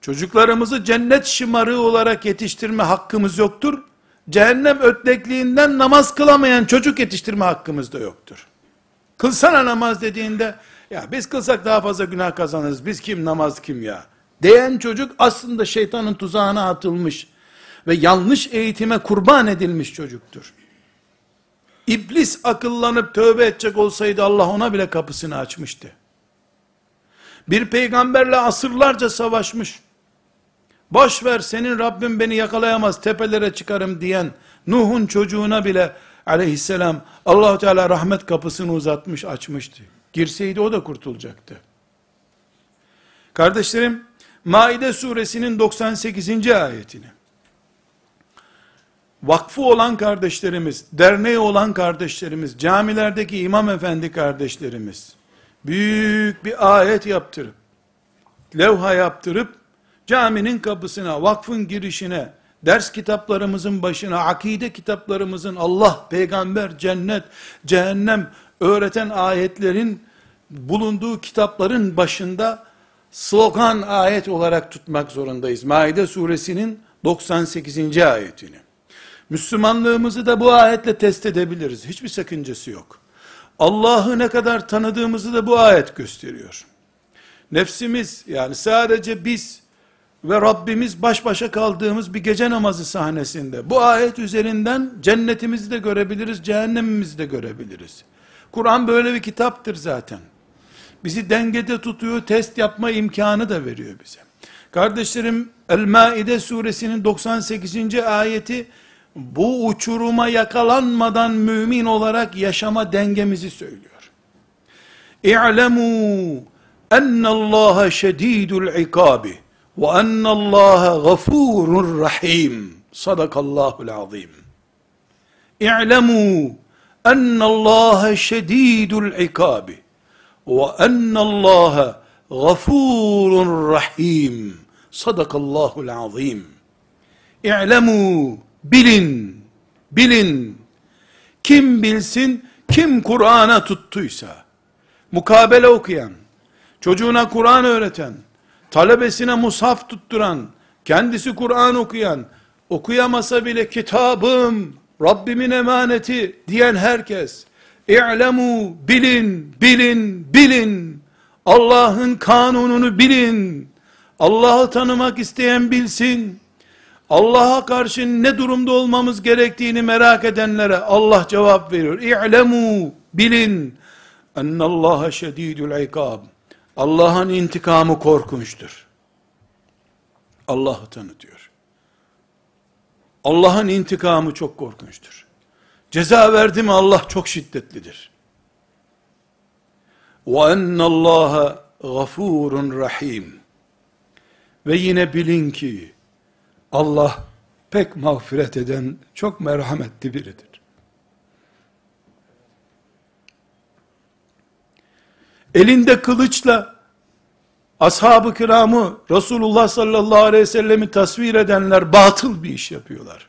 Çocuklarımızı cennet şımarığı olarak yetiştirme hakkımız yoktur. Cehennem ötlekliğinden namaz kılamayan çocuk yetiştirme hakkımız da yoktur. Kılsana namaz dediğinde, ya biz kılsak daha fazla günah kazanırız, biz kim namaz kim ya? Diyen çocuk aslında şeytanın tuzağına atılmış ve yanlış eğitime kurban edilmiş çocuktur. İblis akıllanıp tövbe edecek olsaydı Allah ona bile kapısını açmıştı. Bir peygamberle asırlarca savaşmış, boş ver senin Rabbim beni yakalayamaz tepelere çıkarım diyen Nuh'un çocuğuna bile aleyhisselam Allahu Teala rahmet kapısını uzatmış açmıştı. Girseydi o da kurtulacaktı. Kardeşlerim Maide suresinin 98. ayetini vakfı olan kardeşlerimiz, derneği olan kardeşlerimiz, camilerdeki imam efendi kardeşlerimiz, büyük bir ayet yaptırıp, levha yaptırıp, caminin kapısına, vakfın girişine, ders kitaplarımızın başına, akide kitaplarımızın Allah, peygamber, cennet, cehennem öğreten ayetlerin bulunduğu kitapların başında slogan ayet olarak tutmak zorundayız. Maide suresinin 98. ayetini. Müslümanlığımızı da bu ayetle test edebiliriz. Hiçbir sakıncası yok. Allah'ı ne kadar tanıdığımızı da bu ayet gösteriyor. Nefsimiz yani sadece biz ve Rabbimiz baş başa kaldığımız bir gece namazı sahnesinde bu ayet üzerinden cennetimizi de görebiliriz, cehennemimizi de görebiliriz. Kur'an böyle bir kitaptır zaten. Bizi dengede tutuyor, test yapma imkanı da veriyor bize. Kardeşlerim, El-Maide suresinin 98. ayeti bu uçuruma yakalanmadan mümin olarak yaşama dengemizi söylüyor. İ'lemû ennallâhe şedîdul ikabi ve ennallâhe gafûrun rahîm. Sadakallahul azim. İ'lemû ennallâhe şedîdul ikabi ve ennallâhe gafûrun rahîm. Sadakallahul azim. İ'lemû bilin, bilin. Kim bilsin, kim Kur'an'a tuttuysa, mukabele okuyan, çocuğuna Kur'an öğreten, talebesine mushaf tutturan, kendisi Kur'an okuyan, okuyamasa bile kitabım, Rabbimin emaneti diyen herkes, İ'lemu, bilin, bilin, bilin, Allah'ın kanununu bilin, Allah'ı tanımak isteyen bilsin, Allah'a karşı ne durumda olmamız gerektiğini merak edenlere Allah cevap veriyor. İ'lemu bilin ennallaha şedidul ikab. Allah'ın intikamı korkunçtur. Allah'ı tanıtıyor. Allah'ın intikamı çok korkunçtur. Ceza verdi mi Allah çok şiddetlidir. Ve ennallaha gafurun rahim. Ve yine bilin ki Allah pek mağfiret eden, çok merhametli biridir. Elinde kılıçla ashab-ı kiramı Resulullah sallallahu aleyhi ve sellemi tasvir edenler batıl bir iş yapıyorlar.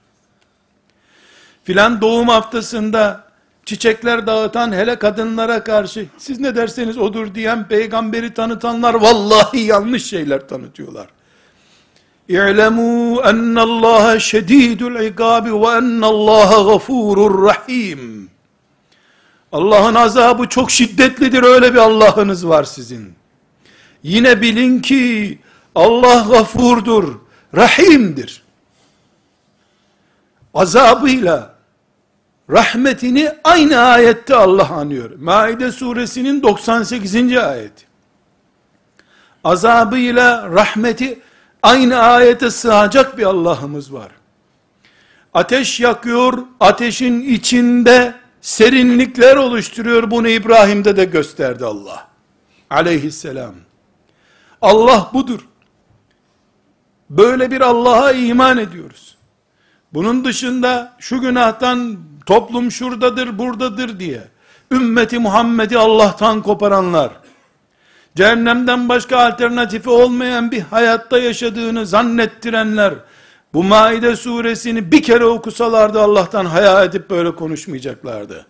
Filan doğum haftasında çiçekler dağıtan hele kadınlara karşı siz ne derseniz odur diyen peygamberi tanıtanlar vallahi yanlış şeyler tanıtıyorlar. İ'lemû ennallâhe şedîdül ikâbi ve ennallâhe gafûrur rahîm. Allah'ın azabı çok şiddetlidir öyle bir Allah'ınız var sizin. Yine bilin ki Allah gafurdur, rahimdir. Azabıyla rahmetini aynı ayette Allah anıyor. Maide suresinin 98. ayeti. Azabıyla rahmeti aynı ayete sığacak bir Allah'ımız var. Ateş yakıyor, ateşin içinde serinlikler oluşturuyor. Bunu İbrahim'de de gösterdi Allah. Aleyhisselam. Allah budur. Böyle bir Allah'a iman ediyoruz. Bunun dışında şu günahtan toplum şuradadır, buradadır diye ümmeti Muhammed'i Allah'tan koparanlar, cehennemden başka alternatifi olmayan bir hayatta yaşadığını zannettirenler, bu Maide suresini bir kere okusalardı Allah'tan haya edip böyle konuşmayacaklardı.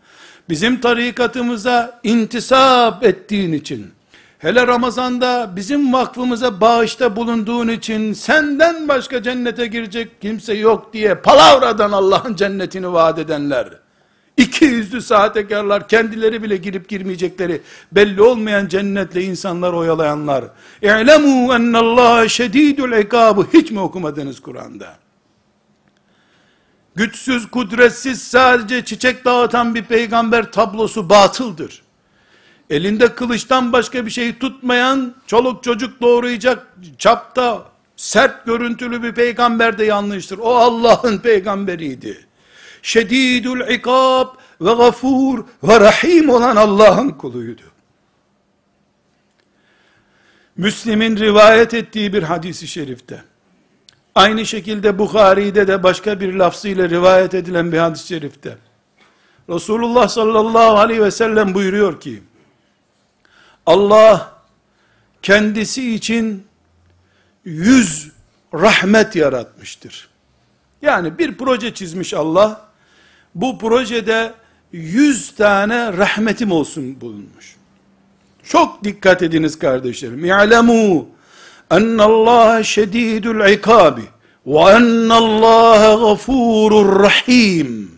Bizim tarikatımıza intisap ettiğin için, Hele Ramazan'da bizim vakfımıza bağışta bulunduğun için senden başka cennete girecek kimse yok diye palavradan Allah'ın cennetini vaat edenler. İki yüzlü sahtekarlar kendileri bile girip girmeyecekleri belli olmayan cennetle insanlar oyalayanlar. İ'lemû ennallâhe şedîdül ikâbı hiç mi okumadınız Kur'an'da? Güçsüz, kudretsiz sadece çiçek dağıtan bir peygamber tablosu batıldır. Elinde kılıçtan başka bir şey tutmayan, çoluk çocuk doğrayacak çapta, sert görüntülü bir peygamber de yanlıştır. O Allah'ın peygamberiydi şedidül ikab ve gafur ve rahim olan Allah'ın kuluydu. Müslim'in rivayet ettiği bir hadisi şerifte, aynı şekilde Bukhari'de de başka bir lafzıyla rivayet edilen bir hadis-i şerifte, Resulullah sallallahu aleyhi ve sellem buyuruyor ki, Allah kendisi için yüz rahmet yaratmıştır. Yani bir proje çizmiş Allah, bu projede yüz tane rahmetim olsun bulunmuş. Çok dikkat ediniz kardeşlerim. İ'lemû ennallâhe şedîdül ikâbi ve ennallâhe gafûrur rahîm.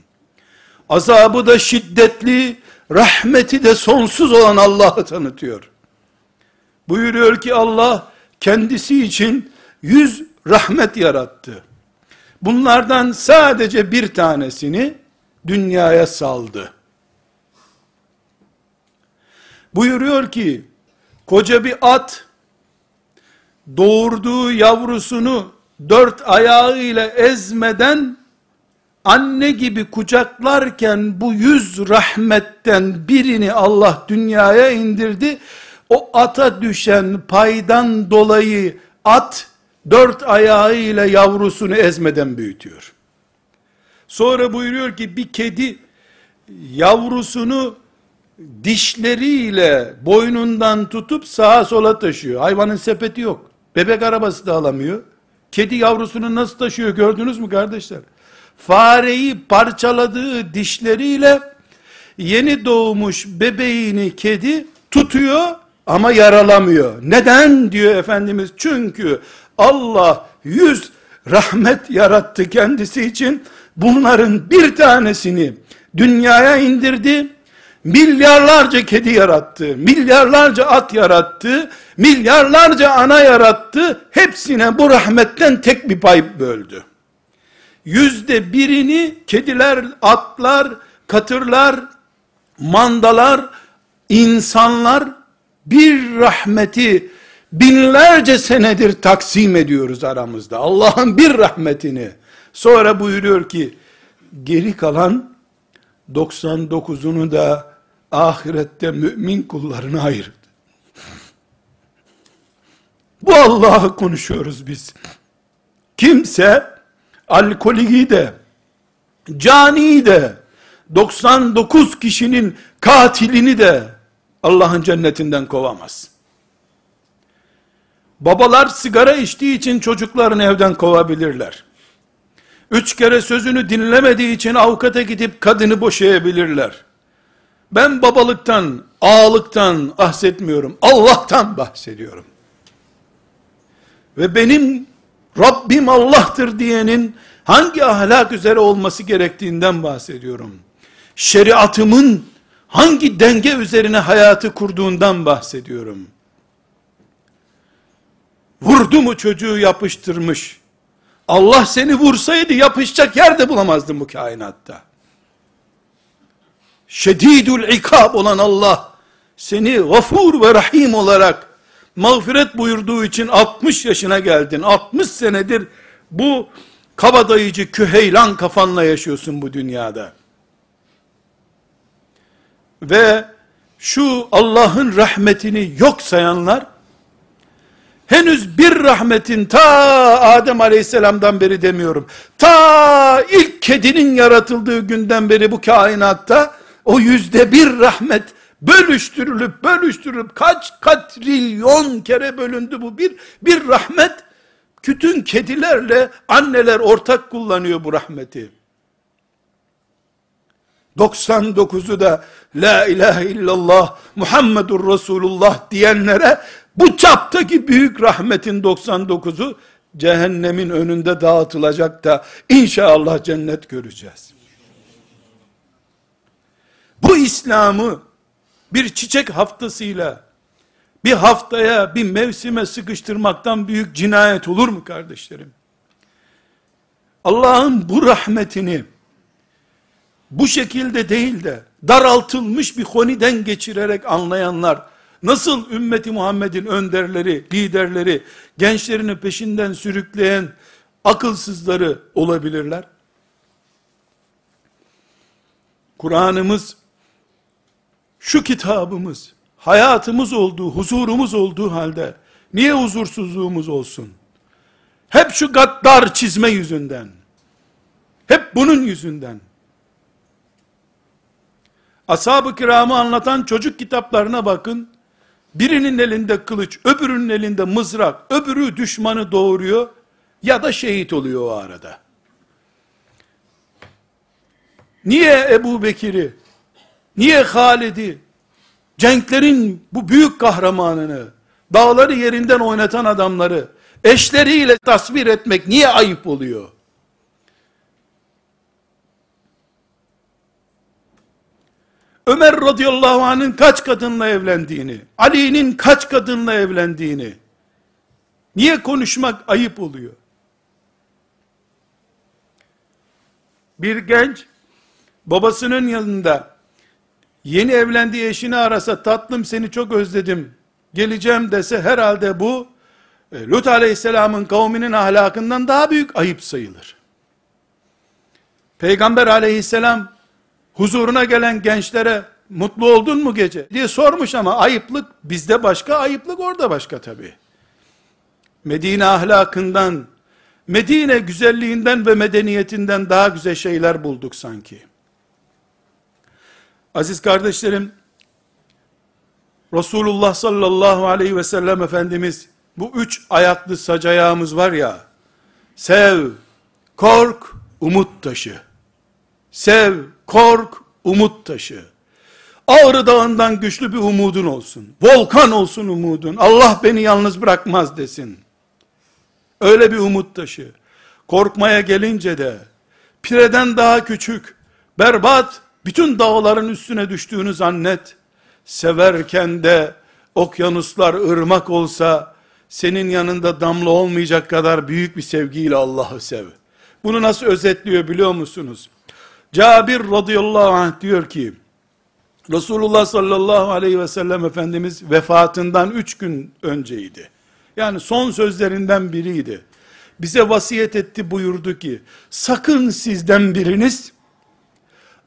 Azabı da şiddetli, rahmeti de sonsuz olan Allah'ı tanıtıyor. Buyuruyor ki Allah kendisi için yüz rahmet yarattı. Bunlardan sadece bir tanesini dünyaya saldı. Buyuruyor ki, koca bir at, doğurduğu yavrusunu dört ayağıyla ezmeden, anne gibi kucaklarken bu yüz rahmetten birini Allah dünyaya indirdi. O ata düşen paydan dolayı at dört ayağıyla yavrusunu ezmeden büyütüyor. Sonra buyuruyor ki bir kedi yavrusunu dişleriyle boynundan tutup sağa sola taşıyor. Hayvanın sepeti yok. Bebek arabası da alamıyor. Kedi yavrusunu nasıl taşıyor gördünüz mü kardeşler? Fareyi parçaladığı dişleriyle yeni doğmuş bebeğini kedi tutuyor ama yaralamıyor. Neden diyor Efendimiz? Çünkü Allah yüz rahmet yarattı kendisi için bunların bir tanesini dünyaya indirdi, milyarlarca kedi yarattı, milyarlarca at yarattı, milyarlarca ana yarattı, hepsine bu rahmetten tek bir pay böldü. Yüzde birini kediler, atlar, katırlar, mandalar, insanlar bir rahmeti binlerce senedir taksim ediyoruz aramızda. Allah'ın bir rahmetini Sonra buyuruyor ki, geri kalan 99'unu da ahirette mümin kullarına ayırdı. Bu Allah'ı konuşuyoruz biz. Kimse alkoliyi de, cani de, 99 kişinin katilini de Allah'ın cennetinden kovamaz. Babalar sigara içtiği için çocuklarını evden kovabilirler. Üç kere sözünü dinlemediği için avukata gidip kadını boşayabilirler. Ben babalıktan, ağalıktan bahsetmiyorum. Allah'tan bahsediyorum. Ve benim Rabbim Allah'tır diyenin hangi ahlak üzere olması gerektiğinden bahsediyorum. Şeriatımın hangi denge üzerine hayatı kurduğundan bahsediyorum. Vurdu mu çocuğu yapıştırmış. Allah seni vursaydı yapışacak yer de bulamazdın bu kainatta. Şedidül ikab olan Allah seni gafur ve rahim olarak mağfiret buyurduğu için 60 yaşına geldin. 60 senedir bu kabadayıcı küheylan kafanla yaşıyorsun bu dünyada. Ve şu Allah'ın rahmetini yok sayanlar henüz bir rahmetin ta Adem aleyhisselamdan beri demiyorum. Ta ilk kedinin yaratıldığı günden beri bu kainatta o yüzde bir rahmet bölüştürülüp bölüştürülüp kaç katrilyon kere bölündü bu? Bir bir rahmet. Bütün kedilerle anneler ortak kullanıyor bu rahmeti. 99'u da la ilahe illallah Muhammedur Resulullah diyenlere bu çaptaki büyük rahmetin 99'u cehennemin önünde dağıtılacak da inşallah cennet göreceğiz. Bu İslam'ı bir çiçek haftasıyla bir haftaya, bir mevsime sıkıştırmaktan büyük cinayet olur mu kardeşlerim? Allah'ın bu rahmetini bu şekilde değil de daraltılmış bir koniden geçirerek anlayanlar nasıl ümmeti Muhammed'in önderleri, liderleri, gençlerini peşinden sürükleyen akılsızları olabilirler? Kur'an'ımız şu kitabımız, hayatımız olduğu, huzurumuz olduğu halde, niye huzursuzluğumuz olsun? Hep şu gaddar çizme yüzünden. Hep bunun yüzünden. Ashab-ı kiramı anlatan çocuk kitaplarına bakın. Birinin elinde kılıç, öbürünün elinde mızrak, öbürü düşmanı doğuruyor ya da şehit oluyor o arada. Niye Ebu Bekir'i, Niye Halid'i, cenklerin bu büyük kahramanını, dağları yerinden oynatan adamları, eşleriyle tasvir etmek niye ayıp oluyor? Ömer radıyallahu anh'ın kaç kadınla evlendiğini, Ali'nin kaç kadınla evlendiğini, niye konuşmak ayıp oluyor? Bir genç, babasının yanında, yeni evlendiği eşini arasa tatlım seni çok özledim geleceğim dese herhalde bu e, Lut aleyhisselamın kavminin ahlakından daha büyük ayıp sayılır. Peygamber aleyhisselam huzuruna gelen gençlere mutlu oldun mu gece diye sormuş ama ayıplık bizde başka ayıplık orada başka tabi. Medine ahlakından Medine güzelliğinden ve medeniyetinden daha güzel şeyler bulduk sanki. Aziz kardeşlerim, Resulullah sallallahu aleyhi ve sellem Efendimiz, bu üç ayaklı sac ayağımız var ya, sev, kork, umut taşı. Sev, kork, umut taşı. Ağrı dağından güçlü bir umudun olsun. Volkan olsun umudun. Allah beni yalnız bırakmaz desin. Öyle bir umut taşı. Korkmaya gelince de, pireden daha küçük, berbat, bütün dağların üstüne düştüğünü zannet. Severken de okyanuslar ırmak olsa senin yanında damla olmayacak kadar büyük bir sevgiyle Allah'ı sev. Bunu nasıl özetliyor biliyor musunuz? Cabir radıyallahu anh diyor ki, Resulullah sallallahu aleyhi ve sellem Efendimiz vefatından üç gün önceydi. Yani son sözlerinden biriydi. Bize vasiyet etti buyurdu ki, sakın sizden biriniz,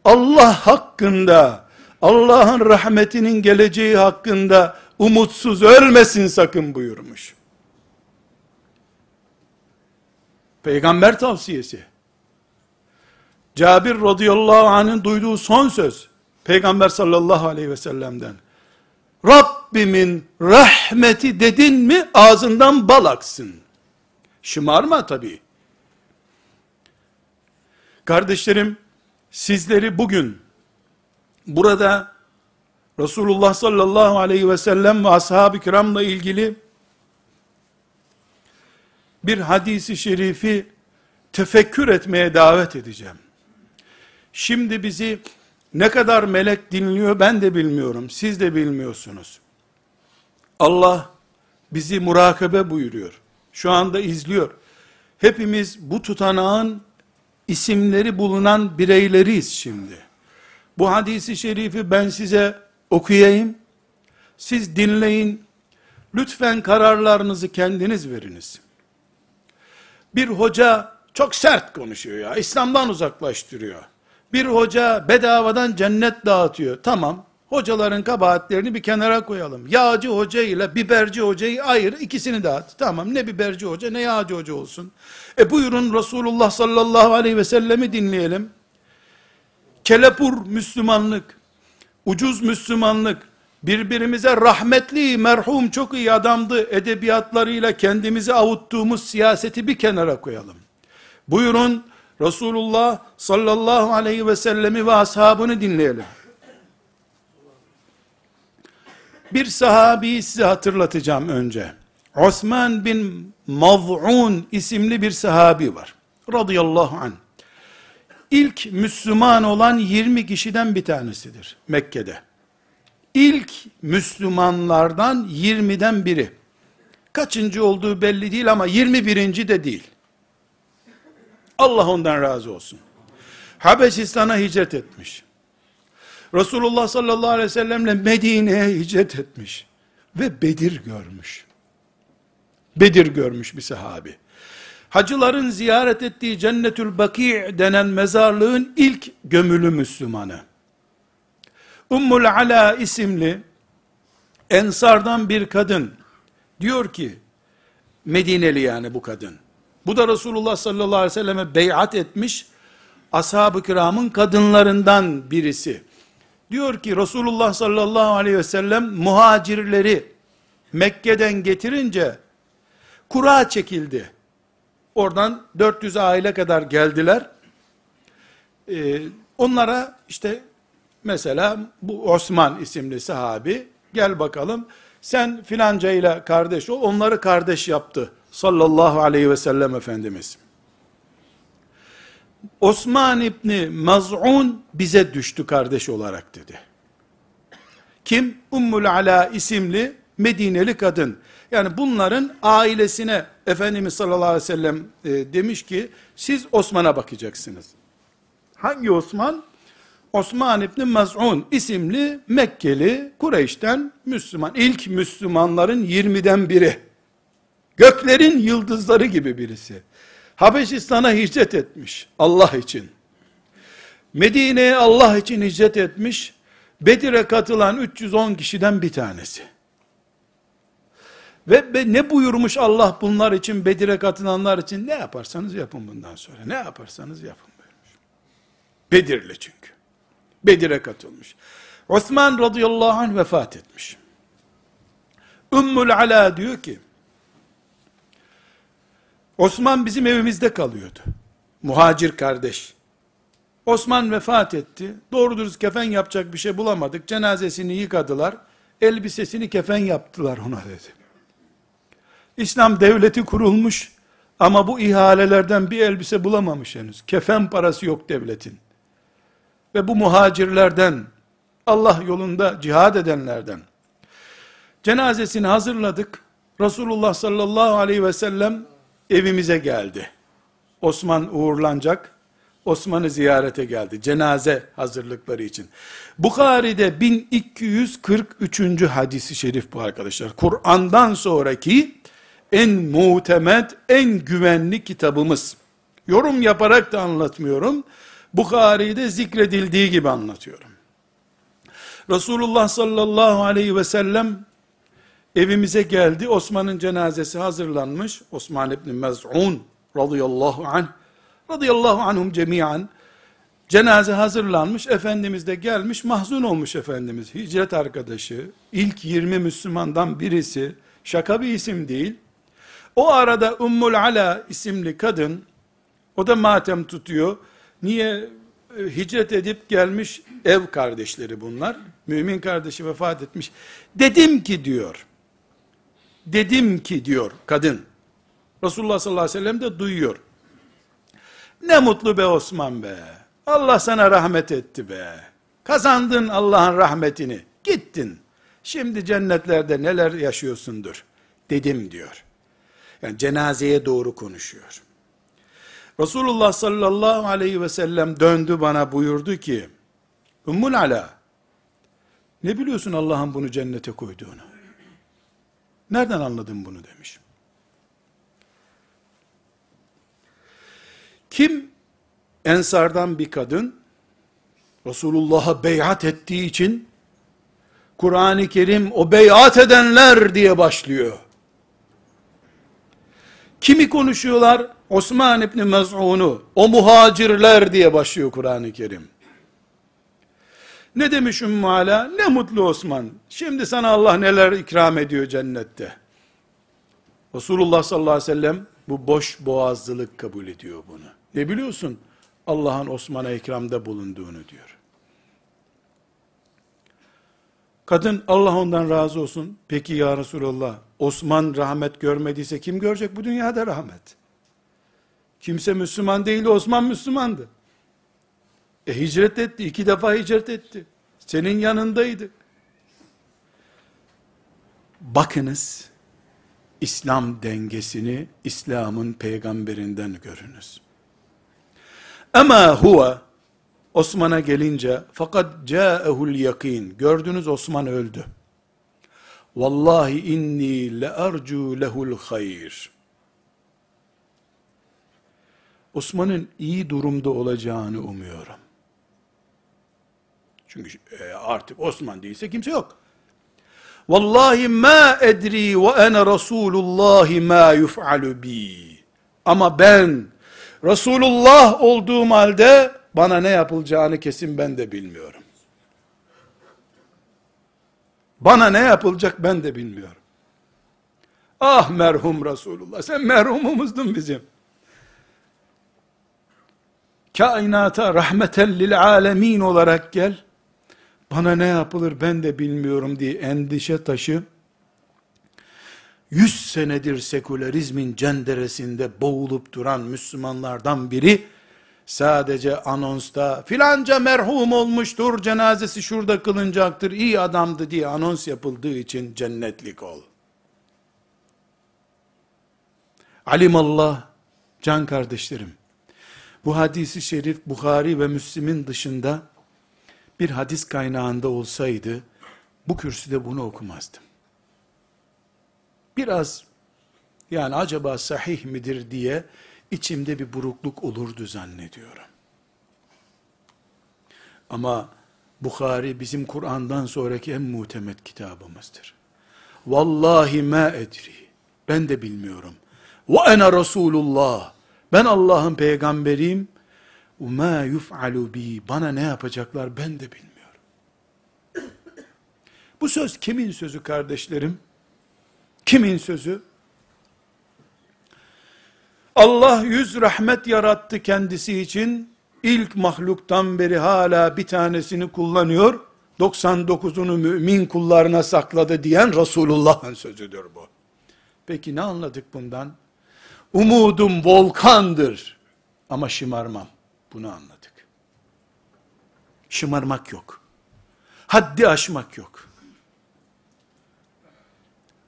Allah hakkında, Allah'ın rahmetinin geleceği hakkında umutsuz ölmesin sakın buyurmuş. Peygamber tavsiyesi. Cabir radıyallahu anh'ın duyduğu son söz. Peygamber sallallahu aleyhi ve sellem'den. Rabbimin rahmeti dedin mi ağzından bal aksın. Şımarma tabi. Kardeşlerim, sizleri bugün burada Resulullah sallallahu aleyhi ve sellem ve ashab-ı kiramla ilgili bir hadisi şerifi tefekkür etmeye davet edeceğim. Şimdi bizi ne kadar melek dinliyor ben de bilmiyorum. Siz de bilmiyorsunuz. Allah bizi murakabe buyuruyor. Şu anda izliyor. Hepimiz bu tutanağın isimleri bulunan bireyleriyiz şimdi. Bu hadisi şerifi ben size okuyayım. Siz dinleyin. Lütfen kararlarınızı kendiniz veriniz. Bir hoca çok sert konuşuyor ya. İslam'dan uzaklaştırıyor. Bir hoca bedavadan cennet dağıtıyor. Tamam. Hocaların kabahatlerini bir kenara koyalım. Yağcı hoca ile biberci hocayı ayır, ikisini dağıt. Tamam ne biberci hoca ne yağcı hoca olsun. E buyurun Resulullah sallallahu aleyhi ve sellemi dinleyelim. Kelepur Müslümanlık, ucuz Müslümanlık, birbirimize rahmetli, merhum çok iyi adamdı edebiyatlarıyla kendimizi avuttuğumuz siyaseti bir kenara koyalım. Buyurun Resulullah sallallahu aleyhi ve sellemi ve ashabını dinleyelim. Bir sahabeyi size hatırlatacağım önce. Osman bin Maz'un isimli bir sahabi var. Radıyallahu anh. İlk Müslüman olan 20 kişiden bir tanesidir Mekke'de. İlk Müslümanlardan 20'den biri. Kaçıncı olduğu belli değil ama 21. de değil. Allah ondan razı olsun. Habeşistan'a hicret etmiş. Resulullah sallallahu aleyhi ve sellemle Medine'ye hicret etmiş. Ve Bedir görmüş. Bedir görmüş bir sahabi. Hacıların ziyaret ettiği Cennetül Baki denen mezarlığın ilk gömülü Müslümanı. Ummul Ala isimli Ensardan bir kadın diyor ki Medineli yani bu kadın. Bu da Resulullah sallallahu aleyhi ve selleme beyat etmiş ashab-ı kiramın kadınlarından birisi. Diyor ki Resulullah sallallahu aleyhi ve sellem muhacirleri Mekke'den getirince kura çekildi. Oradan 400 aile kadar geldiler. Ee, onlara işte mesela bu Osman isimli sahabi gel bakalım sen filanca ile kardeş ol onları kardeş yaptı sallallahu aleyhi ve sellem Efendimiz. Osman İbni Maz'un bize düştü kardeş olarak dedi. Kim? Ummul Ala isimli Medineli kadın. Yani bunların ailesine Efendimiz sallallahu aleyhi ve sellem e, demiş ki siz Osman'a bakacaksınız. Hangi Osman? Osman İbni Maz'un isimli Mekkeli Kureyş'ten Müslüman. İlk Müslümanların 20'den biri. Göklerin yıldızları gibi birisi. Habeşistan'a hicret etmiş Allah için. Medine'ye Allah için hicret etmiş. Bedir'e katılan 310 kişiden bir tanesi. Ve ne buyurmuş Allah bunlar için, Bedir'e katılanlar için? Ne yaparsanız yapın bundan sonra. Ne yaparsanız yapın buyurmuş. Bedir'le çünkü. Bedir'e katılmış. Osman radıyallahu anh vefat etmiş. Ümmül Ala diyor ki, Osman bizim evimizde kalıyordu. Muhacir kardeş. Osman vefat etti. Doğru kefen yapacak bir şey bulamadık. Cenazesini yıkadılar. Elbisesini kefen yaptılar ona dedi. İslam devleti kurulmuş ama bu ihalelerden bir elbise bulamamış henüz. Kefen parası yok devletin. Ve bu muhacirlerden, Allah yolunda cihad edenlerden. Cenazesini hazırladık. Resulullah sallallahu aleyhi ve sellem evimize geldi. Osman uğurlanacak. Osman'ı ziyarete geldi. Cenaze hazırlıkları için. Bukhari'de 1243. hadisi şerif bu arkadaşlar. Kur'an'dan sonraki en muhtemet, en güvenli kitabımız. Yorum yaparak da anlatmıyorum. Bukhari'de zikredildiği gibi anlatıyorum. Resulullah sallallahu aleyhi ve sellem evimize geldi. Osman'ın cenazesi hazırlanmış. Osman İbni Mez'un radıyallahu anh radıyallahu anhum cemiyan cenaze hazırlanmış. Efendimiz de gelmiş. Mahzun olmuş Efendimiz. Hicret arkadaşı. ilk 20 Müslümandan birisi. Şaka bir isim değil. O arada Ummul Ala isimli kadın o da matem tutuyor. Niye e, hicret edip gelmiş ev kardeşleri bunlar. Mümin kardeşi vefat etmiş. Dedim ki diyor. Dedim ki diyor kadın. Resulullah sallallahu aleyhi ve sellem de duyuyor. Ne mutlu be Osman be. Allah sana rahmet etti be. Kazandın Allah'ın rahmetini. Gittin. Şimdi cennetlerde neler yaşıyorsundur. Dedim diyor. Yani cenazeye doğru konuşuyor. Resulullah sallallahu aleyhi ve sellem döndü bana buyurdu ki, Ümmül Ala, ne biliyorsun Allah'ın bunu cennete koyduğunu? Nereden anladın bunu demiş. Kim ensardan bir kadın Resulullah'a beyat ettiği için Kur'an-ı Kerim o beyat edenler diye başlıyor. Kimi konuşuyorlar? Osman İbni Mez'un'u, o muhacirler diye başlıyor Kur'an-ı Kerim. Ne demiş Ümmü Ala? Ne mutlu Osman. Şimdi sana Allah neler ikram ediyor cennette. Resulullah sallallahu aleyhi ve sellem bu boş boğazlılık kabul ediyor bunu. Ne biliyorsun? Allah'ın Osman'a ikramda bulunduğunu diyor. Kadın Allah ondan razı olsun. Peki ya Resulallah Osman rahmet görmediyse kim görecek bu dünyada rahmet? Kimse Müslüman değil Osman Müslümandı. E hicret etti. iki defa hicret etti. Senin yanındaydı. Bakınız İslam dengesini İslam'ın peygamberinden görünüz. Ama huve Osman'a gelince fakat ca'ehul yakin gördünüz Osman öldü. Vallahi inni le arcu lehul hayr. Osman'ın iyi durumda olacağını umuyorum. Çünkü e, artık Osman değilse kimse yok. Vallahi ma edri ve ene Resulullah ma yuf'alu bi. Ama ben Resulullah olduğum halde bana ne yapılacağını kesin ben de bilmiyorum. Bana ne yapılacak ben de bilmiyorum. Ah merhum Resulullah sen merhumumuzdun bizim. Kainata rahmeten lil alemin olarak gel. Bana ne yapılır ben de bilmiyorum diye endişe taşı. Yüz senedir sekülerizmin cenderesinde boğulup duran Müslümanlardan biri, sadece anonsta filanca merhum olmuştur, cenazesi şurada kılınacaktır, iyi adamdı diye anons yapıldığı için cennetlik ol. Alimallah, can kardeşlerim, bu hadisi şerif Bukhari ve Müslim'in dışında bir hadis kaynağında olsaydı, bu kürsüde bunu okumazdım. Biraz, yani acaba sahih midir diye, içimde bir burukluk olurdu zannediyorum. Ama Bukhari bizim Kur'an'dan sonraki en muhtemet kitabımızdır. Vallahi ma edri. Ben de bilmiyorum. Ve ene Resulullah. Ben Allah'ın peygamberiyim. Ma yuf'alu bi. Bana ne yapacaklar ben de bilmiyorum. Bu söz kimin sözü kardeşlerim? Kimin sözü? Allah yüz rahmet yarattı kendisi için. İlk mahluktan beri hala bir tanesini kullanıyor. 99'unu mümin kullarına sakladı diyen Resulullah'ın sözüdür bu. Peki ne anladık bundan? Umudum volkandır ama şımarmam. Bunu anladık. Şımarmak yok. Haddi aşmak yok.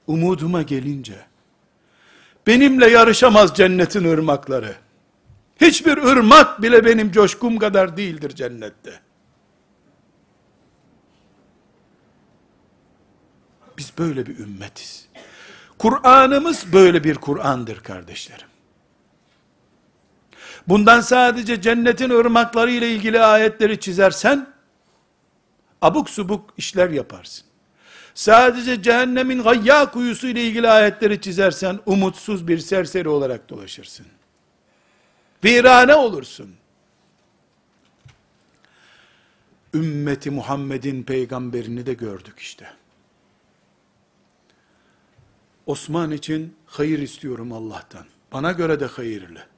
Umuduma gelince benimle yarışamaz cennetin ırmakları. Hiçbir ırmak bile benim coşkum kadar değildir cennette. Biz böyle bir ümmetiz. Kur'an'ımız böyle bir Kur'an'dır kardeşlerim. Bundan sadece cennetin ırmakları ile ilgili ayetleri çizersen, abuk subuk işler yaparsın. Sadece cehennemin gayya kuyusu ile ilgili ayetleri çizersen, umutsuz bir serseri olarak dolaşırsın. Virane olursun. Ümmeti Muhammed'in peygamberini de gördük işte. Osman için hayır istiyorum Allah'tan. Bana göre de hayırlı.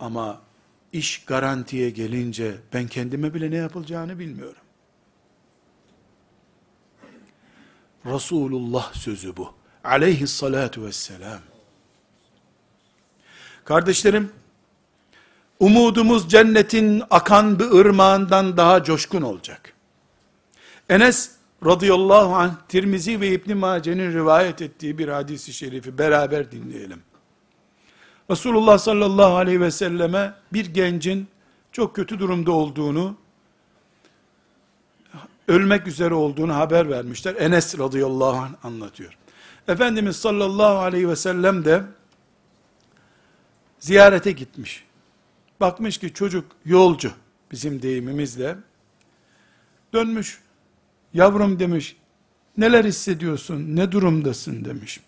Ama iş garantiye gelince ben kendime bile ne yapılacağını bilmiyorum. Resulullah sözü bu. Aleyhissalatu vesselam. Kardeşlerim, umudumuz cennetin akan bir ırmağından daha coşkun olacak. Enes radıyallahu anh, Tirmizi ve İbn Mace'nin rivayet ettiği bir hadisi şerifi beraber dinleyelim. Resulullah sallallahu aleyhi ve selleme bir gencin çok kötü durumda olduğunu, ölmek üzere olduğunu haber vermişler. Enes radıyallahu anh anlatıyor. Efendimiz sallallahu aleyhi ve sellem de ziyarete gitmiş. Bakmış ki çocuk yolcu bizim deyimimizle dönmüş. Yavrum demiş neler hissediyorsun ne durumdasın demiş.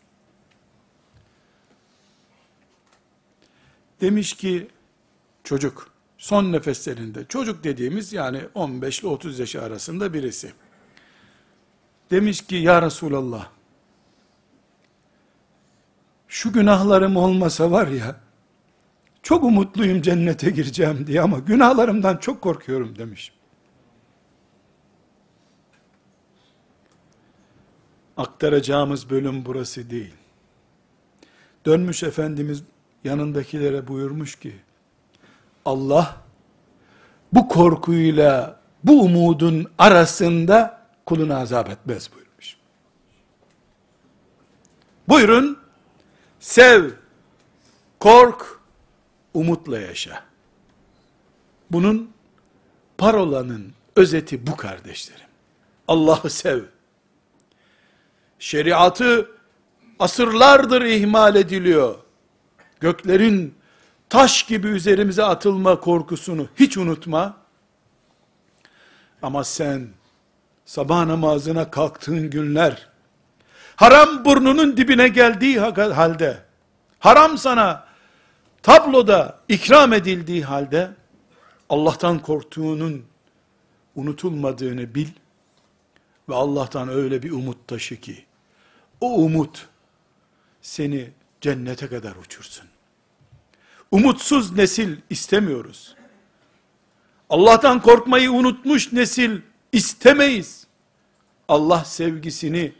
Demiş ki çocuk son nefeslerinde çocuk dediğimiz yani 15 ile 30 yaş arasında birisi. Demiş ki ya Resulallah şu günahlarım olmasa var ya çok umutluyum cennete gireceğim diye ama günahlarımdan çok korkuyorum demiş. Aktaracağımız bölüm burası değil. Dönmüş Efendimiz yanındakilere buyurmuş ki, Allah bu korkuyla bu umudun arasında kulunu azap etmez buyurmuş. Buyurun, sev, kork, umutla yaşa. Bunun parolanın özeti bu kardeşlerim. Allah'ı sev. Şeriatı asırlardır ihmal ediliyor. Göklerin taş gibi üzerimize atılma korkusunu hiç unutma. Ama sen sabah namazına kalktığın günler, haram burnunun dibine geldiği halde, haram sana tabloda ikram edildiği halde, Allah'tan korktuğunun unutulmadığını bil ve Allah'tan öyle bir umut taşı ki, o umut seni cennete kadar uçursun. Umutsuz nesil istemiyoruz. Allah'tan korkmayı unutmuş nesil istemeyiz. Allah sevgisini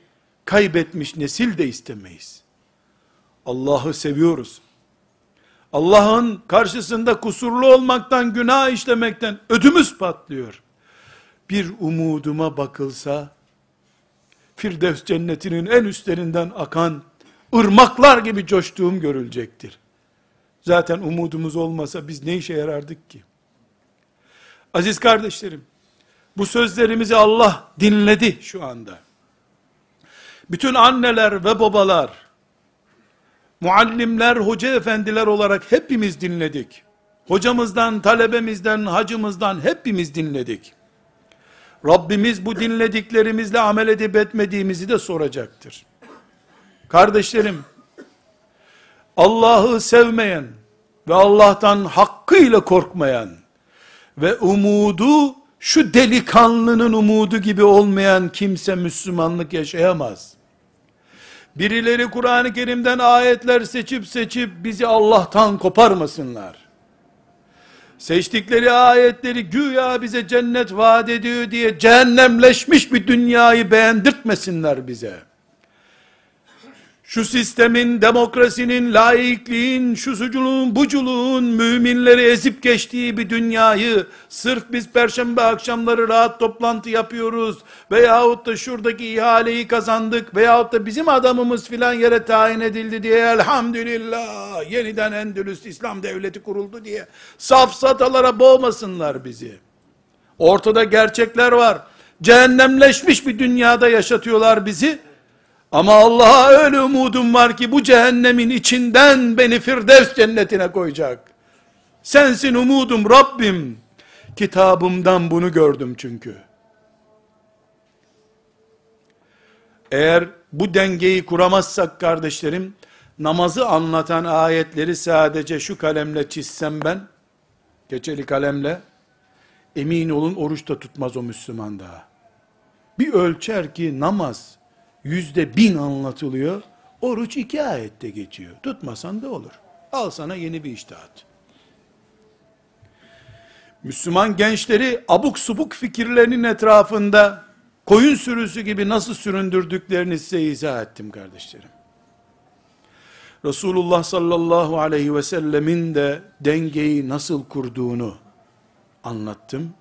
kaybetmiş nesil de istemeyiz. Allah'ı seviyoruz. Allah'ın karşısında kusurlu olmaktan, günah işlemekten ödümüz patlıyor. Bir umuduma bakılsa, Firdevs cennetinin en üstlerinden akan ırmaklar gibi coştuğum görülecektir. Zaten umudumuz olmasa biz ne işe yarardık ki? Aziz kardeşlerim, bu sözlerimizi Allah dinledi şu anda. Bütün anneler ve babalar, muallimler, hoca efendiler olarak hepimiz dinledik. Hocamızdan, talebemizden, hacımızdan hepimiz dinledik. Rabbimiz bu dinlediklerimizle amel edip etmediğimizi de soracaktır. Kardeşlerim, Allah'ı sevmeyen ve Allah'tan hakkıyla korkmayan ve umudu şu delikanlının umudu gibi olmayan kimse Müslümanlık yaşayamaz. Birileri Kur'an-ı Kerim'den ayetler seçip seçip bizi Allah'tan koparmasınlar. Seçtikleri ayetleri güya bize cennet vaat ediyor diye cehennemleşmiş bir dünyayı beğendirtmesinler bize şu sistemin, demokrasinin, laikliğin, şu suculuğun, buculuğun, müminleri ezip geçtiği bir dünyayı, sırf biz perşembe akşamları rahat toplantı yapıyoruz, veyahut da şuradaki ihaleyi kazandık, veyahut da bizim adamımız filan yere tayin edildi diye, elhamdülillah, yeniden Endülüs İslam Devleti kuruldu diye, safsatalara boğmasınlar bizi. Ortada gerçekler var. Cehennemleşmiş bir dünyada yaşatıyorlar bizi, ama Allah'a öyle umudum var ki bu cehennemin içinden beni Firdevs cennetine koyacak. Sensin umudum Rabbim. Kitabımdan bunu gördüm çünkü. Eğer bu dengeyi kuramazsak kardeşlerim, namazı anlatan ayetleri sadece şu kalemle çizsem ben, keçeli kalemle, emin olun oruç da tutmaz o Müslüman daha. Bir ölçer ki namaz, yüzde bin anlatılıyor. Oruç iki ayette geçiyor. Tutmasan da olur. Al sana yeni bir iştahat. Müslüman gençleri abuk subuk fikirlerinin etrafında koyun sürüsü gibi nasıl süründürdüklerini size izah ettim kardeşlerim. Resulullah sallallahu aleyhi ve sellemin de dengeyi nasıl kurduğunu anlattım.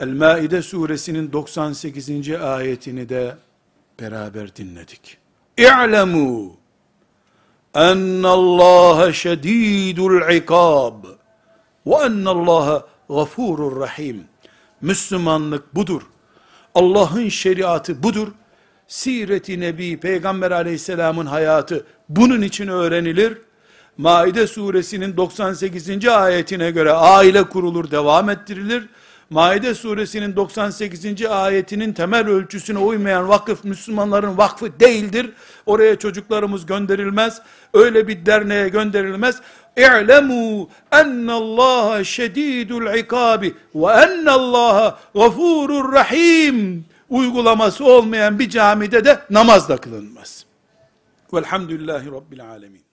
El-Maide suresinin 98. ayetini de beraber dinledik. İ'lemû ennallâhe şedîdul ikâb ve ennallâhe gafurur rahim. Müslümanlık budur. Allah'ın şeriatı budur. Siret-i Nebi, Peygamber aleyhisselamın hayatı bunun için öğrenilir. Maide suresinin 98. ayetine göre aile kurulur, devam ettirilir. Maide suresinin 98. ayetinin temel ölçüsüne uymayan vakıf Müslümanların vakfı değildir. Oraya çocuklarımız gönderilmez. Öyle bir derneğe gönderilmez. İ'lemû ennallâhe şedîdul ikâbi ve ennallâhe gafûrur rahîm uygulaması olmayan bir camide de namaz da kılınmaz. Velhamdülillahi Rabbil alemin.